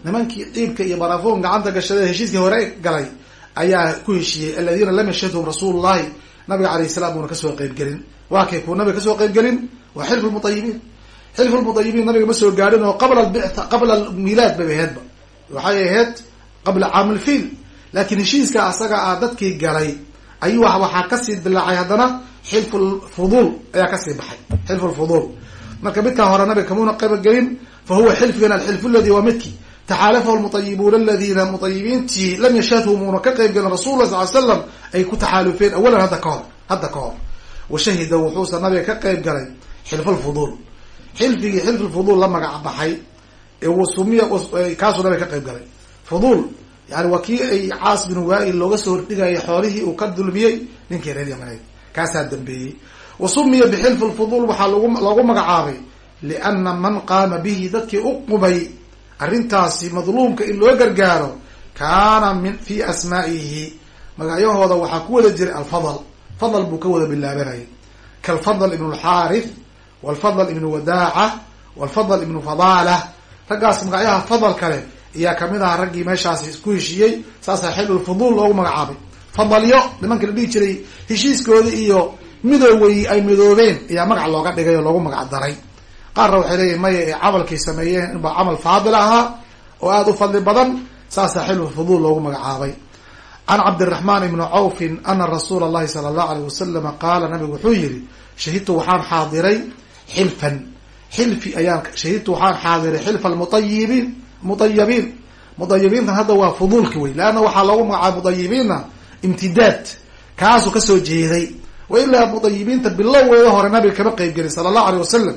nimankii ciibka iyo barafuun gacanta gashada heshiiskii hore galay ayaa ku heshiiyey aladiina lam yashhadhum rasuulu llahi nabiga alayh salam buuna ka soo qeybgelin waa kay kuu nabiga ka soo qeybgelin waa xilfu lmutayibiin xilfu lmutayibiin nabiga ma soo gaadhin oo qabla qabla almilaad bay aheedba waxay ahayd qabla caamulfiil laakiin heshiiska asaga ah dadkii galay ayuu waxaa ka sii dilaacay haddana xilfu lfuduul ayaa ka sii baxay. Xilfu lfuduul marka midkaa hore nabiga kamuuna qeybgelin fa huwa xilfigan alxilfu ladi waa midkii taxaalafahu lmutayibuuna aladiina mutayibiintii lam yashhadhu muuna ka qeyb gelin rasul lah sal l slam ay ku taxaalufeen awalan hadda ka hor hadda ka hor. Wa shahida wuxuusa nabiga ka qeyb galay xilfu lfuduul xilfigii xilfu lfuduul la magac baxay sumiya kaasuu nabiga ka qeyb galay. Fuduul yani waa kii ay caas bin waail looga soo hordhigayay xoolihii uu ka dulmiyey ninkii reer yamaneed kaasaa dambeeyey. Wa sumiya bixilfi lfuduul waxaa loogu magacaabay liana man qaama bihi dadkii u qumay arrintaasi madluumka in loo gargaaro kaana min fi asmaa'ihi. Magacyahooda waxaa ku wada jiray alfadl fadl buu ka wada bilaabanayay kaalfadl ibn lxaarith walfadl ibnu wadaaca walfadl ibnu fadaala. Raggaas magacyaha fadl kale ayaa ka mid aha raggii meeshaasi ku heshiiyey saasaa xilulfuduul loogu magacaabay fadalyo nimanka la dhihi jiray heshiiskoodi iyo midoowey ay midoobeen ayaa magac looga dhigay oo loogu magac daray. Qaarna waxay leeyihiin maya ee camalkay sameeyeen inbaa camal faadil ahaa oo aada u fadli badan saasaa xilulfuduul loogu magacaabay. Can cabdiraxmaan ibni cawfin ana rasuula allahi sala allahu alayh wasalama qaala nabigu wuxuu yihi shahidtu waxaan xaadiray xilfan xilfi ayaan shahidtu waxaan xaadiray xilfa almutayibiin mutayibiin mutayibiintan hadda waa fuduulki wey leanna waxaa loogu magacaaba mutayibiinna imtidaad. Kaasuu ka soo jeeday. Wa ilaa mutayibiinta bilowgeeda hore nabiga kama qeyb gelin sala allahu aleyh wasalam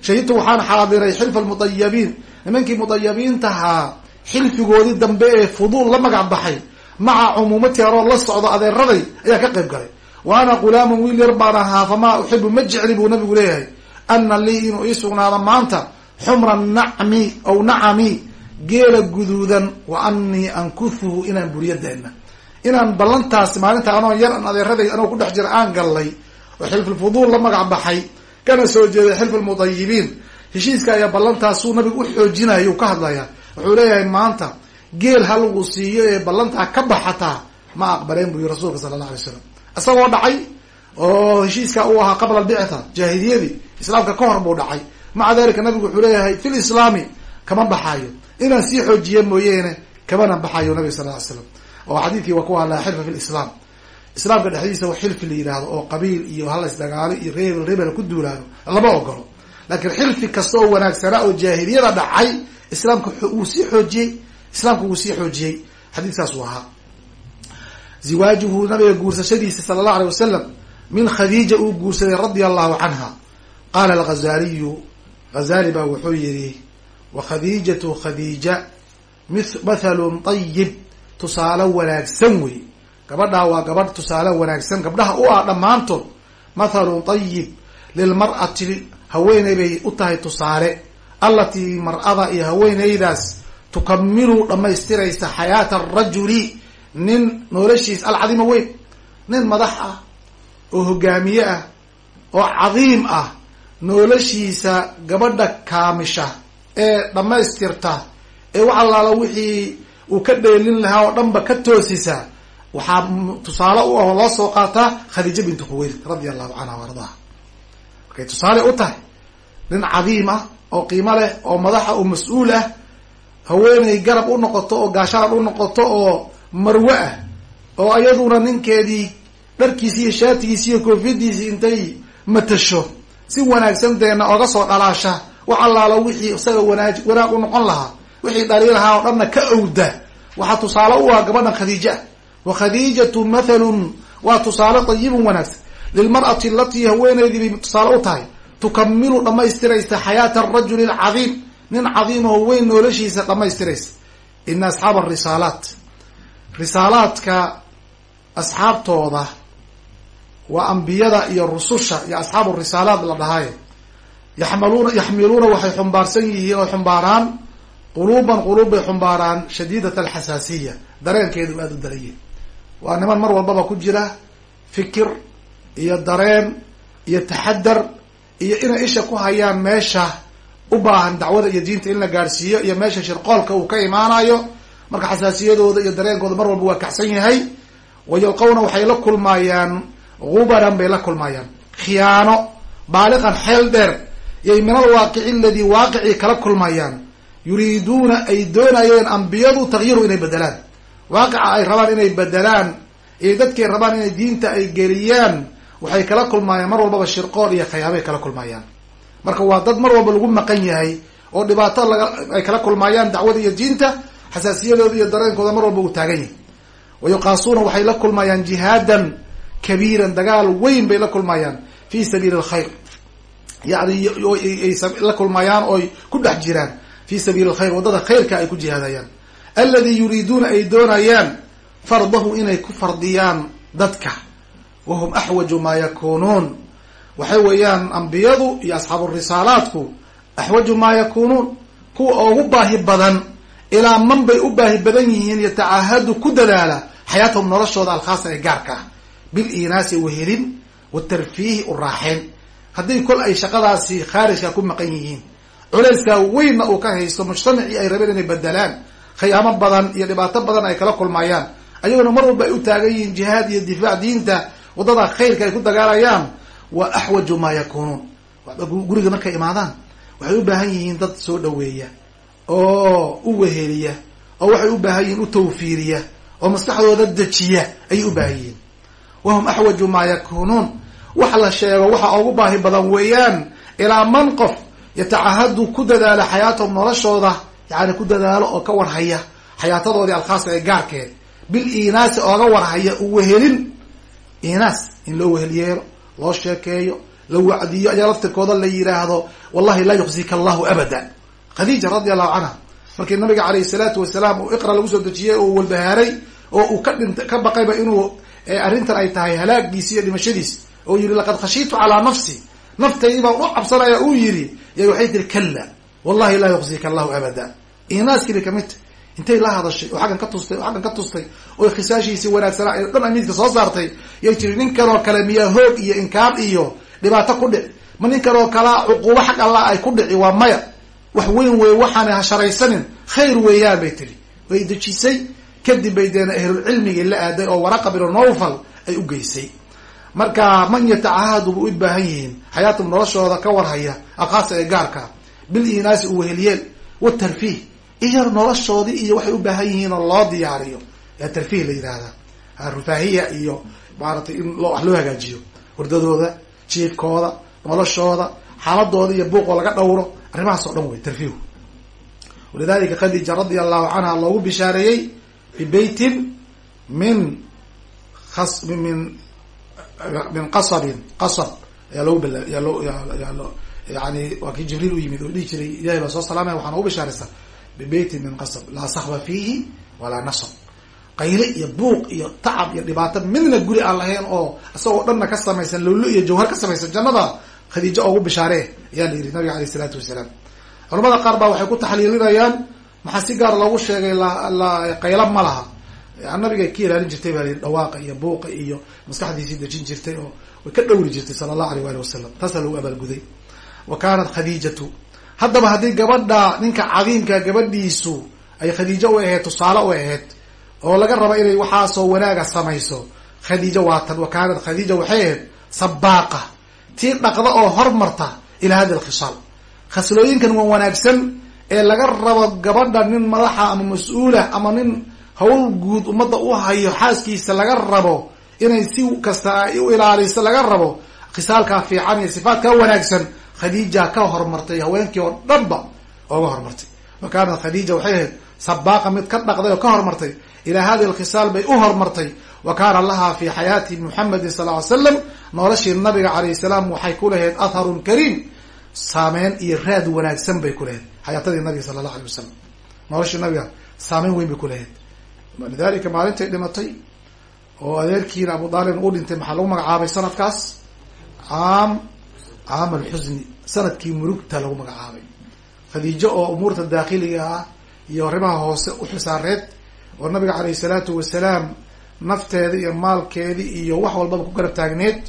shahidtu waxaan xaadiray xilfa almutayibiin nimankii mutayibiintahaa xilfigoodii dambe ee fuduul la magac baxay maca cumuumati aroo la socdo adeeraday ayaa ka qeyb galay. Wa ana gulaaman wiil yar baan ahaa famaa uxibu ma jecli buu nabigu leeyahay. Ana lii inuu ii sugnaado maanta xumra nacmi aw nacami geela guduudan wa anii ankuhuhu inaan buriyo deena inaan ballantaasi maalinta anoo yar an adeeraday anoo ku dhex jira aan gallay oo xilfulfuduul la magac baxay kana soo jeeday xilfulmutayibiin heshiiska ayaa ballantaasuu nabigu u xoojinaya uu ka hadlaya wuxuu leeyahay maanta geel ha lagu siiyo ee ballantaa ka baxataa ma aqbaleen buu yihi rasuulka sala allah alay slam isagoo dhacay oo heshiiska uu ahaa qabla albictha jaahiliyadii islaamka ka hor buu dhacay. Maca dalika nabigu wuxuu leeyahay fi lislaami kama baxaayo. Inaan sii xoojiye mooyeene kamana baxayo nabiga sal ly slam oo xadiidkii waa ku hadlaya xilfa fi lislaam islaamka dhexdiisa wax xilfi la yidhaahdo oo qabiil iyo halas dagaalo iyo reebel rebel ku duulaano lama ogolo laakiin xilfi kasta oo wanaagsanaa oo jaahiliyada dhacay islaamka wuu sii xoojiyey islaamka wuu sii xoojiyey. Xadiidkaas uu ahaa ziwaajuhu nabiga guursashadiisa sala allahu alay wasalam min khadiija uu guursaday radia allahu canha qaala alghazaliyu ghazali baa wuxuu yihi wa khadiijatu khadiija mathalun tayib tusaale wanaagsan wey gabadhaa waa gabadh tusaale wanaagsan. Gabdhaha u ah dhammaantood mathalun tayib lilmar'ati haweeney bay u tahay tusaale. Allatii mar-ada iyo haweeneydaas tukamilu dhammaystiraysa xayaata arajuli nin noloshiis alcadima weyn nin madax ah oo hogaamiye ah oo cadiim ah noloshiisa gabadha kaamisha ee dhammaystirta ee wax allaala wixii uu ka dheelin lahaa oo dhanba ka toosisa waxaa tusaale u ah oo loo soo qaataa khadiija bintu khuwaylid radia allahu canha wa ardaha markay tusaale u tahay nin cadiim ah oo qiimo leh oo madaxa oo mas'uul ah haweeney garab u noqoto oo gaashaan u noqoto oo marwe ah oo iyaduna ninkeedii dharkiisi iyo shaatigiisi iyo koofiyadiisii intay matasho si wanaagsan deena oga soo dhalaasha wax allaalo wixii isaga wanaaj wanaag u noqon lahaa wixii dhali lahaa oo dhanna ka owda waxaa tusaale u ah gabadhan khadiija. Ah wa khadiijatu mathalun waa tusaale dayibun wanaagsan. Lilmar'ati alatii haweeneydii bay tusaale u tahay. Tukamilu dhamaystiraysa xayaata arajuli alcadiim nin cadiim oo weyn noloshiisa dhamaystiraysa ina asxaaba arisaalaat risaalaadka asxaabtooda waa ambiyada iyo rususha iyo asxaabu risaalaat la dhahaaye yaxmaluuna yaxmiluuna waxay xumbaarsan yihiin oo xumbaaraan quluuban quluub bay xumbaaraan shadiidat alxasaasiya. Dareenkeedu aada u daranye waa niman mar walbaba ku jira fikir iyo dareen iyo taxadar iyo inay isha ku hayaan meesha u baahan dacwada iyo diinta in la gaadhsiiyo iyo meesha shirqoolka uu ka imaanayo. Marka xasaasiyadooda iyo dareenkooda mar walba waa kacsan yahay. Wayalqawna waxay la kulmaayaan gubaran bay la kulmaayaan khiyaano baaliqan xeel dheer yay min alwaaqici aladii waaqicii kala kulmayaan yuriiduuna ay doonayeen ambiyadu takyiru inay bedelaan waaqica ay rabaan inay bedelaan iyo dadkay rabaan inay diinta ay geliyaan waxay kala kulmaayaan mar walbaba shirqool iyo khayaabay kala kulmayaan marka waa dad mar walba lagu maqan yahay oo dhibaato ay kala kulmaayaan dacwada iyo diinta xasaasiyadooda iyo dareenkooda mar walba uu taagan yahay wayuqaasuuna waxay la kulmayaan jihaadan kabiiran dagaal weyn bay la kulmayaan fi sabiili alkhayr yani la kulmayaan ooy ku dhex jiraan fi sabiili alkhayr waddada khayrka ay ku jihaadayaan aladi yuriiduuna ay doonayaan fardahu inay ku fardiyaan dadka wahum axwaju maa yakunuun waxay weeyaan ambiyadu iyo asxaabu risaalaatku axwaju maa yakunuun kuwa ugu baahi badan ilaa man bay u baahi badan yihiin yatacaahadu ku dadaala xayaatahum noloshooda alkhaasa ee gaarka ah bil iinaasi wehelin watarfiihi u raaxeen haddii kol ay shaqadaasi khaarijka ku maqan yihiin culayskaa weynna uu ka haysto mujtamacii ay rabeen inay bedelaan khiyaamo badan iyo dhibaato badan ay kala kulmayaan. Ayaguna mar walba ay u taagan yihiin jihaad iyo difaac diinta waddada khayrka ay ku dagaalayaan. Waa axwaju maa yakunuun. Guriga markay imaadaan waxay u baahan yihiin dad soo dhaweeya oo u weheliya oo waxay u baahan yihiin u tawfiiriya oo maskaxdooda dejiya ayay u baahan yihiin. Wahum axwaju maa yakunuun. Wax la sheego waxa ugu baahi badan weeyaan ilaa man qof yatacahadu ku dadaala xayaatahum noloshooda yani ku dadaalo oo ka warhaya xayaatadoodii alkhaasa ee gaarkeed. Bil iinaasi ooga warhaya u wehelin iinaas in loo wehel yeelo loo sheekeeyo la wacdiyo ayaa laftirkooda la yidhaahdo wallahi laa yuqzika allahu abada. Khadiija radi allahu canha markii nabiga calayhi salaatu wasalaam uu iqra lagu soo dejiyey oo walbahaaray oo uu ka dhint ka baqayba inuu arrintan ay tahay halaagiisi iyo dhimashadiis oo yihi laqad khashiitu calaa nafsi naftaydii baan u cabsanaya uu yidhi ya waxay tiri kalla wallahi laa yuqzika allahu abada inaaskili ka mid ta intay la hadashay oo xaggan ka tustay oo xaggan ka tustay oo khisaashiisii wanaagsanaa ee dhan amiidka soo saartay yay tiri ninkan oo kale miyaa hoog iyo inkaar iyo dhibaato ku dhici. Ma ninkan oo kalea cuquubo xag allah ay ku dhici waa maya wax weyn wey waxaana ha sharaysanin. Khayr weeyaan bay tiri way dejisay kadib bay deena ahlulcilmigii la aaday oo waraqa binu nawfal ay u geysay marka man yatacahadu bu u baahan yihiin xayaatum noloshooda ka warhaya alkhaasa ee gaarka bil inaasi u weheliyeel watarfiih iyo noloshoodii iyo waxay u baahan yihiin oo loo diyaariyo yaa tarfiih la yidhaahdaa rufaahiya iyo maaratay in wax loo hagaajiyo. Hurdadooda jiibkooda noloshooda xaaladooda iyo buuqoo laga dhowro arrimahaas oo dhan wey tarfiihu. Walidalika khadija radia allahu canha loogu bishaareeyey bibeytin min min min qasabin qasab ayaa loogu bal yani waa kii jibriil u yimid oo dhihi jiray ilahay baa soo salaamaya waxaana ugu bishaaraysaa bibeytin min qasab laa sakba fiihi walaa nasab qayle iyo buuq iyo tacab iyo dhibaato midna guri aan lahayn oo isagoo dhanna ka samaysan lolo iyo jawhar ka samaysan jannada khadiijo ugu bishaaree ayaa la yidhi nabiga aleyh isalaatu wasalaam culamada qaar baa waxay ku taxliilinayaan maxaa si gaar loogu sheegay la qaylo ma laha nabiga ka ilaalin jirtay baa layihi dhawaaqa iyo buuqa iyo maskaxdiisii dejin jirtay oo ka dhowri jirtay sala allahu aleyh waali wasalam taasaa lagu abaalguday. Wa kaanat khadiijatu. Haddaba haddii gabadha ninka cadiimka gabadhiisu ay khadiijo u ahayd tusaale u ahayd oo laga rabo inay waxaasoo wanaaga samayso khadiijo waatan wa kaanat khadiija waxay ahayd sabaaqa tii dhaqda oo hormarta ilaa hadi alkhisaal khaslooyinkan waa wanaagsan ee laga rabo gabadha nin madaxa ama mas'uula ama nin hawl guud ummadda u hayo xaaskiisa laga rabo inay si kasta u ilaaliso laga rabo khisaalkaa fiican iyo sifaatkaa wanaagsan khadiija ka hormartay haweenkii oo dhanba ooga hormartay. Wa khadiija waxay ahayd sabaaqa mid ka dhaqday oo ka hormartay. Ilaa hadi alkhisaal bay u hormartay. Wa kaana lahaa fi xayaati muxamedin sal ly slam noloshii nabiga calayh salaam waxay ku lahayd atharun kariim saameyn iyo raad wanaagsan bay ku lahayd xayaatadii nabiga sala allahu alay wasalam noloshii nabiga saameyn weyn bay ku lahayd lidalika maalintay dhimatay oo adeerkiina abu daalibn u dhintay maxaa lagu magacaabay sanadkaas caam caam alxusni sannadkii murugta lagu magacaabay khadiijo oo umuurta daakhiliga ah iyo arrimaha hoose u xisaareed oo nabiga calayhi salaatu wasalaam nafteeda iyo maalkeedi iyo wax walbaba ku garab taagneed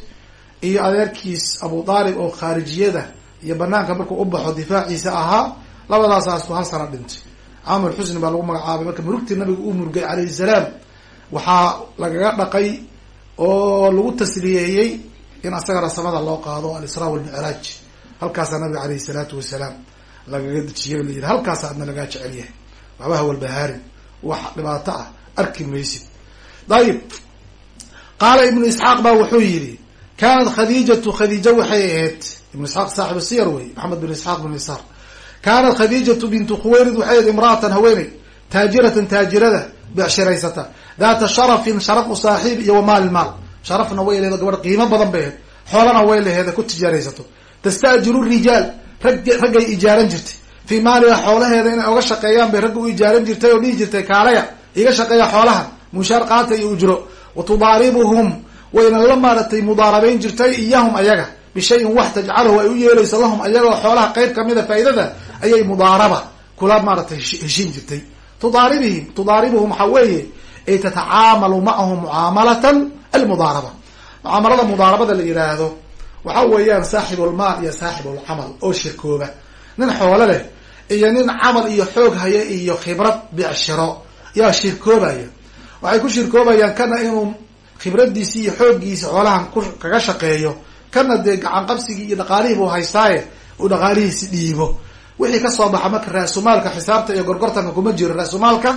iyo adeerkiis abu daalib oo khaarijiyada iyo banaanka markuu u baxo difaaciisa ahaa labadaasaasu hal sana dhintay caamul xusni baa lagu magacaabay. Marka murugtii nabiga uu murgay calayhi salaam waxaa lagaga dhaqay oo lagu tasliyeeyey in asagana samada loo qaado alisraa walmicraaj halkaasaa nabiga calayhi salaatu wasalaam lagaga dejiyay o layidhi halkaasa adna lagaa jecel yahay. Waxbaha walbahaarin wax dhibaato ah arki maysid. Dayib qaala ibnu isxaaq baa wuxuu yidhi kaanat khadiijatu khadiijo waxay ahayd. Ibnu isxaaq saaxibu siyar wey maxamed bin isxaaq bin isaar kaanat khadiijatu bintu khuwaylid waxay ahayd imra'atan haweeney taajiratan taajirada becshiraysata daata sharafin sharaf u saaxiib iyo wa maali maal sharafna way lehed gabadh qiimo badan bay ahayd xoolana way laheeda ku tijaaraysato tastaajiru rijaal rag raggay ijaaran jirtay fii maaliha xoolaheeda inay oga shaqeeyaan bay ragga u ijaaran jirtay oo dhihi jirtay kaalaya iga shaqeeya xoolaha mushaar qaata iyo ujro wa tudaaribuhum wayna la maaratay mudaarabayn jirtay iyahum ayaga bishayin wax tajcaluhu ay u yeelayso lahum ayagoo xoolaha qeyb kamida faa'iidada ayay mudaaraba kula maaratay heshiin jirtay. Tudaaribihim tudaaribuhum waxaa weeye ay tatacaamalu macahum mucaamalatan almudaaraba. Mucaamalada mudaarabada la yidhaahdo waxa weeyaan saaxibulmaal iyo saaxibulcamal oo shirkooba. Nin xoolo leh iyo nin camal iyo xoog haya iyo khibrad becshiro yaa shirkoobaya waxay ku shirkoobayaan kana inuu khibradiisi iyo xooggiisi xoolahan ku kaga shaqeeyo kana dee gacan qabsigii iyo dhaqaalihii buu haystaaye uu dhaqaalihiisi dhiibo wixii ka soo baxa marka ra-sumaalka xisaabta iyo gorgortanka kuma jiro. Ra-sumaalka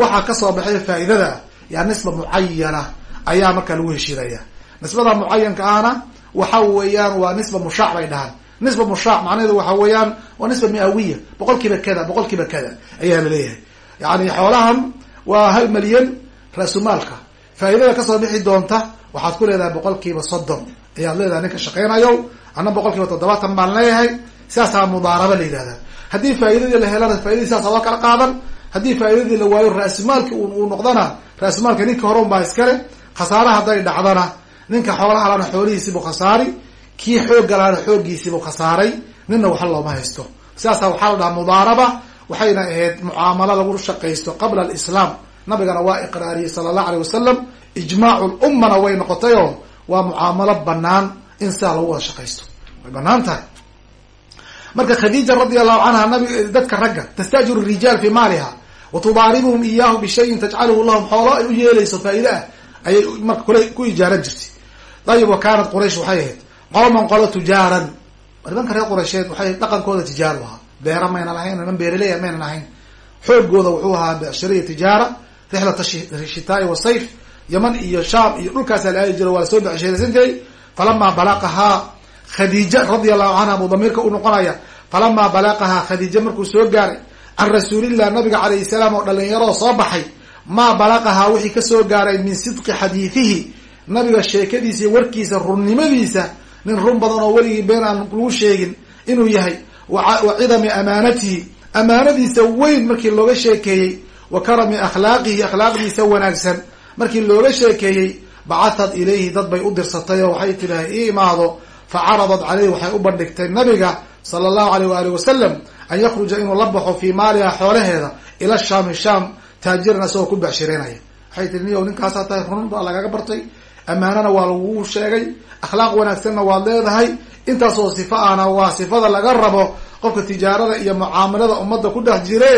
waxaa ka soo baxay faa'iidada yaa nisba mucayana ayaa marka lagu heshiinaya nisbada mucayanka ahna waxa weeyaan waa nisba mushaac bay dhahaan. Nisba mushaac macnaheedu waxa weeyaan waa nisba mi-awiya boqol kiiba kada boqol kiiba kada ayaa la leeyahay yani xoolahan waa hal malyan ra-sumaalka faa'iidada ka soo bixi doonta waxaad ku leedahay boqol kiiba soddon. Ayaad leedahay ninka shaqeynayo ana boqol kiiba toddobaatan baan leeyahay sidaasaa mudaaraba la yidhahdaa. Haddii faa'iidadii la helana faidadii sidaasa loo kala qaadan. Haddii faa'iidadii la waayo ra-sumaalki uu noqdana ra-sumaalka ninka hore un baa iskale khasaare hadday dhacdana ninka xoolaha lana xoolihiisibuu khasaari kii xoogga lahana xooggiisibuu khasaaray ninna waxa looma haysto. Sidaasa waxaa la dhahaa mudaaraba waxayna ahayd mucaamalo lagu shaqaysto qabla alislaam. Nabigana waa iqraariyey sala allahu aleyh wasalam ijmaacu lummana way noqotay oo waa mucaamalo banaan in sidaa lagu wada shaqaysto. Way bannaan tahay marka khadiija radi allahu canha nabi dadka ragga tastaajiru rijaal fi maaliha wa tudaaribuhum iyaahu bishayin tajcaluhu lahum xoolo ay u yeelayso faa'iide ah ayay marka kule ku ijaaran jirtay. Dayib wa kaanat quraysh waxay ahayd qowman qolo tujaaran nimanka reer quraysheed waxay dhaqankooda tijaaru ahaa. Beera maynan ahayn niman beeraleya maynan ahayn xoogooda wuxuu ahaa becshiriya tijaara rixlata shitaai wa sayf yaman iyo shaam iyo dhulkaasaa la aadi jiro waa la soo becshiraysan jiray falamaa balaqahaa khadiija radia allahu canha buu damiirka u noqonaya falamaa balaqahaa khadiija markuu soo gaaray can rasuulillah nabiga calayhi salaam oo dhalinyaroo soo baxay maa balaqahaa wixii ka soo gaaray min sidqi xadiidihi nabiga sheekadiisa warkiisa runnimadiisa nin run badan oo weligii been aan lagu sheegin inuu yahay wa cidami amaanatihi. Amaanadiisa weyn markii looga sheekeeyey wa karami akhlaaqihi akhlaaqdiisa wanaagsan. Markii looga sheekeeyey bacathat ilayhi dad bay u dirsatay oo waxay tidhahay ii imaado fa caradat caleyhi waxay u bandhigtay nabiga sala allahu aleyh waali wasalam an yakhruja inuu la baxo fii maaliha xoolaheeda ila shaami shaam taajiran isagoo ku becshiraynaya waxay tihi niyow ninkaasaa tahay run baa lagaga bartay ammaanana waa lagu sheegay akhlaaq wanaagsanna waad leedahay intaasoo sifa ahna waa sifada laga rabo qofka tijaarada iyo mucaamalada ummadda ku dhex jire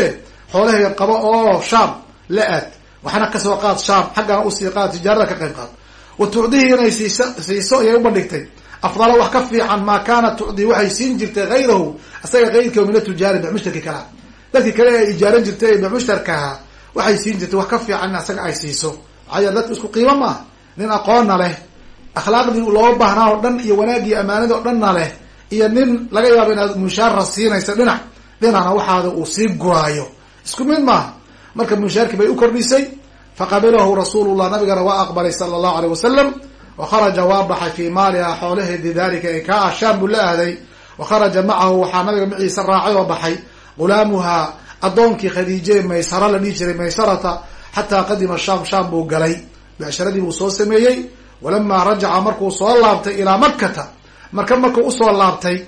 xoolaheeda qabo oo shaam la aad waxna ka soo qaad shaam xaggana u sii qaad tijaarada ka qayb qaad wa tucdihi inay siis siiso ayay u bandhigtay afdala wax ka fiican maa kaanat tucdii waxay siin jirtay hayrahu isaga kayrka min atujaari bicmushtarki kalaa dadki kale ay ijaaran jirtay ee bicmushtarkaha waxay siin jirtay wax ka fiican in isaga ay siiso maxaa dadku isku qiimo maaha nin aqoonna leh akhlaaqdii loo baahnaa oo dhan iyo wanaagii amaanada oo dhanna leh iyo nin laga yaabo inaad mushaara siinaysa dhinac dhinacna waxaada uu sii guraayo isku mid maaha marka mushaarkii bay u kordhisay faqabilahu rasuulullah nabigana waa aqbalay sala allahu aleyh wasalam wa kharaja waa baxay fii maaliha xoolaheedii dalika ee kaa ashaan buu la aaday wa kharaja macahu waxaa nabiga maciisa raacay oo baxay gulaamuhaa addoonkii khadiije maysara la dhihi jiray maysarata xataa qadima shaam shaam buu galay becsharadii buu soo sameeyey walamaa rajaca markuu soo laabtay ilaa makkata marka markuu u soo laabtay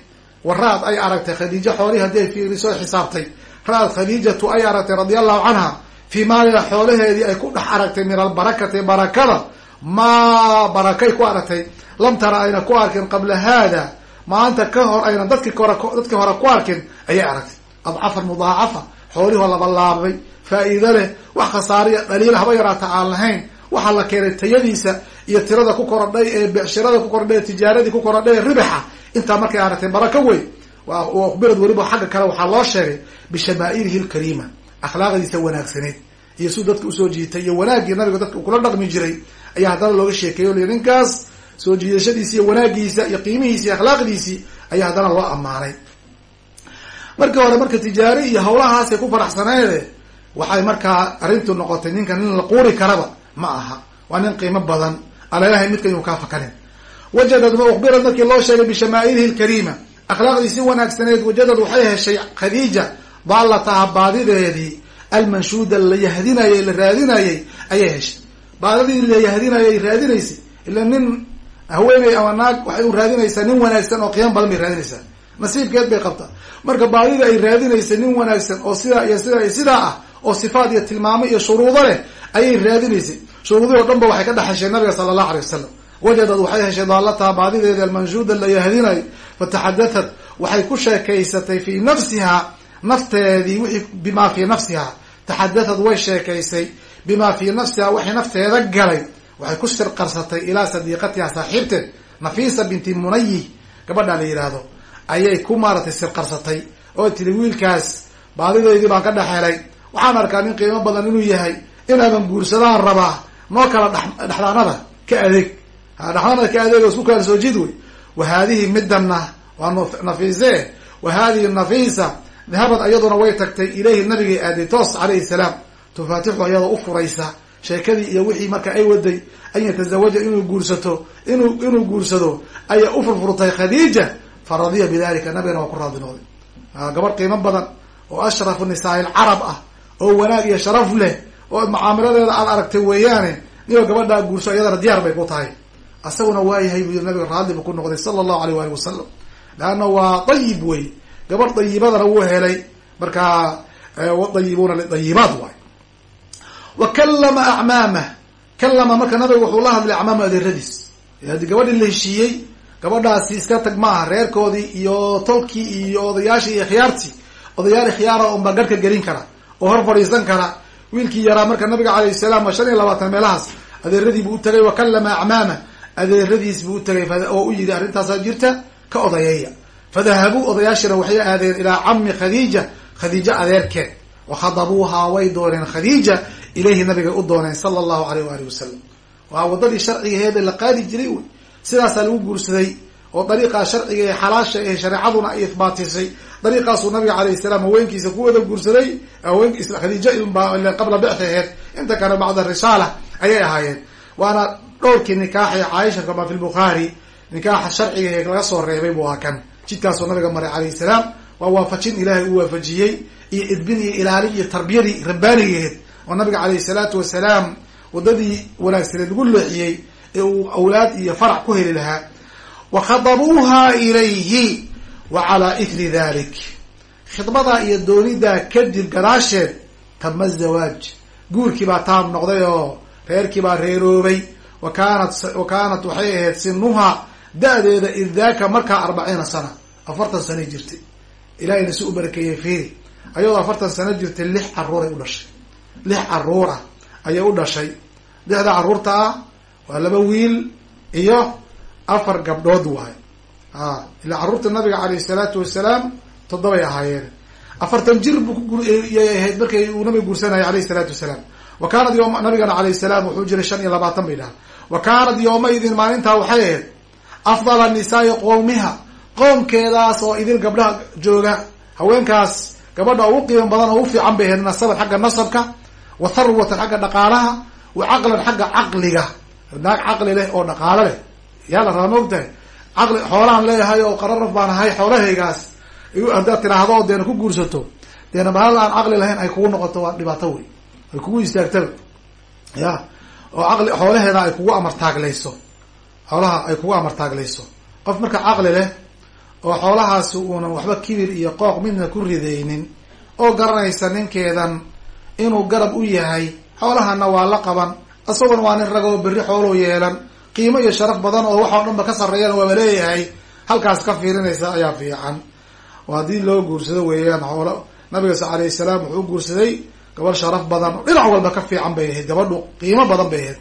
wa ra'ad ay aragtay khadiijo xoolihii haddii ay fiirisoo xisaabtay ra'ad khadiijatu ay aragtay radia allahu canha fii maaliha xoolaheedii ay ku dhex aragtay min albarakati barakada maa barakay ku aragtay. Lam tara ayna ku arkin qabla haada. Maanta ka hor ayna dadki hore dadkii hore ku arkin ayay aragtay. Adcafan mudaacafa xoolihoo labalaabay faa-iido leh wax khasaariya dhaliila haba yaraata aan lahayn. Waxaa la keenay tayadiisa iyo tirada ku korodhay ee becshirada ku korodhay ee tijaaradii ku korodhay ee ribaxa. Intaa markay aragtay barako wey birad weliba xagga kale waxaa loo sheegay bishamaailihi lkariima akhlaaqdiisa wanaagsaneed iyo suu dadka u soo jiitay iyo wanaaggii nabiga dadka uu kula dhaqmi jiray ayaa haddana looga sheekeeyo li ninkaas soo jiidashadiisi iyo wanaagiisa iyo qiimihiisi iyo akhlaaqdiisii ayaa haddana loo ammaanay markii hore marka tijaari iyo hawlahaasay ku faraxsaneede waxay markaa arrintu noqotay ninka nin la quuri karaba ma aha. Waa nin qiimo badan. Alalahay midka inuu kaa fakanin wajadad ma ukhbirad markii loo sheegay bishamaailihi lkariima akhlaaqdiisi wanaagsaneed wajadad waxay heshay khadiija daalataha baadideedii almanshuuda la yahdinayay la raadinayay ayay heshay baadidii la yahdinayay raadinaysay ila nin haweeney ama naag waxay u raadinaysaa nin wanaagsan oo qiimo badan bay raadinaysaa. Nasiibkeed bay qabtaa. Marka baadida ay raadinaysay nin wanaagsan oo sidaa iyo sidaa iyo sidaa ah oo sifaad iyo tilmaamo iyo shuruudo leh ayay raadinaysay shuruudihii o dhan ba waxay ka dhexheshay nabiga sala allahu alay wasalam wajadad waxay heshay daalataha baadideeda almanshuuda la yahdinayo fataxadatat waxay ku sheekaysatay fii nafsiha nafteedii wixii bimaa fii nafsiha taxadathad way sheekaysay bimaa fii nafsiha waxay nafteeda galay. Waxay ku shirqarsatay ilaa sadiiqatiha saaxiibteed. Nafiisa binti munayih gabadha la yidhaahdo ayay ku maaratay sirqarsatay oo tiri wiilkaas baadideydii baan ka dhex helay waxaan arkaa nin qiimo badan inuu yahay inaadan guursadaan rabaa. Noo kala dhexdhaanada ka adeeg. Dhexdaanada ka adeeg isku kala soo jid wey. Wa haadihi middanna waa nafiise. Wa haadihi nafiisa dahabad ayaduna way tagtay ilayhi nabigay aaday toos calayhi salaam tufaatixu ayadoo u furaysa sheekadii iyo wixii marka ay waday an yatazawaja inuu guursato inuu inuu guursado ayaa u furfurtay khadiija fa radiya bidalika nabigana waa ku raadi noqday. Gabadh qiimo badan oo ashrafu nisaa ilcarab ah oo wanaag iyo sharaf leh oo mucaamaladeeda aad aragtay weeyaane niba gabadhaa guurso iyadana diyaar bay ku tahay. Asaguna waayahay buu yiri nabiga raadli buu ku noqday sala allahu alayh waali wasalam leanna waa dayib wey gabadh dayibadana wuu helay. Markaa wadayibuuna lidayibaat waay wa kallama acmaamah kallama marka nabiga wuxuu la hadlay acmaama adeeradiis haddii gabadhii la heshiiyey gabadhaasi iska tag maaha reerkoodii iyo tolkii iyo odayaashii iyo khiyaartii. Odayaal khiyaara unbaa garhka gelin kara oo hor fadhiisan kara. Wiilkii yaraa marka nabiga calayhi salaam waa shan iyo labaatan meelahaas adeeradii buu utagay wa kallama acmaama adeeradiis buu utagay oo u yidhi arrintaasaa jirta? Ka odayeeya fadahabuu odayaashina waxay aadeen ilaa cami khadiija. Khadiijo adeerkeed. Wakhadabuuhaa way dooneen khadiija ilayhi nabigay u dooneen sala allahu alayh waali wasalam waa wadadii sharcigaheeda la qaadi jiray wey. Sidaasaa lagu guursaday oo dariiqaa sharciga ee xalaasha ee shareecaduna ay ihbaatisay dariiqaasuu nabiga calayhi salaam haweenkiisa ku wada guursaday. Khadiijo ilbaa qabla bicthi aheyd inta kale bacda risaala ayay ahaayeen. Waana dhowrkii nikaaxee caaisha kama fi lbukhaari nikaaxa sharciga ee laga soo reebay buu ahaa kan. Jidkaasuu nabiga maray calayhi salaam. Waa waafajin ilaahay uu waafajiyey. Iyo idbin iyo ilaalin iyo tarbiyadii rabbaanigeed oo nabiga calayhi salaatu wasalaam wadadii wanaagsaneed lagu leexiyey ee uu awlaad iyo farac ku heli lahaa wa khadabuuha ilayhi wa calaa ithri dalik khidbadaa iyo doonidaa kadib gadaasheed tama zawaaj. Guurkii baa taam noqday oo reerkii baa reeroobay. Wa kaanat wa kaanat waxay ahayd sinuha da-deeda id daaka markaa arbaciina sana afartan sanay jirtay. Ilahayna si u barakeeyey fiiri. Ayadoo afartan sano jirtay lix caruuray u dhashay lix carruur ah ayay u dhashay. Lixda carruurta ah waa laba wiil iyo afar gabdhood waay. A ilaa carruurta nabiga calayhi salaatu wasalaam toddobay ahaayeen. Afartan jir buu kuyay ahayd markay uu nabiga guursanayay alayhi salaatu wasalaam. Wa kaanad yom nabigana calayhi salaam wuxuu jiray shan iyo labaatan bay dhaha wa kaanad yowmaidin maalintaa waxay ahayd afdala nisaai qowmiha qoomkeedaas oo idin gabdhaha jooga. Haweenkaas gabadha ugu qiimo badan oo u fiican bay ahayd nasaban xagga nasabka wa tharwatan xagga dhaqaalaha wa caqlan xagga caqliga. Naag caqli leh oo dhaqaalo leh. Yaa la rabaa maogtahay? Caqli xoolaan leeyahay oo qararaf baan ahay xoolahaygaas. Haddaad tiraahdo oo deena ku guursato. Deena maalada aan caqli lahayn ay kugu noqoto waa dhibaato wey ay kugu istaagtaba ya oo caqli xoolaheeda ay kugu amartaaglayso xoolaha ay kugu amartaaglayso qof marka caqli leh oo xoolahaasi uunan waxba kibir iyo qooq midna ku ridaynin oo garanaysa ninkeedan inuu garab u yahay. Xoolahana waa la qaban. Isaguna waa nin ragoo berri xooluu yeelan. Qiimo iyo sharaf badan oo waxao dhan ba ka sarreeyana waaba leeyahay. Halkaas ka fiirinaysa ayaa fiican. Oo haddii loo guursado weeyaan xoolo. Nabigas alayhi salaam wuxuu guursaday gabadh sharaf badan. Dhinac walba ka fiican bay ahayd. Gabadhu qiimo badan bay ahayd.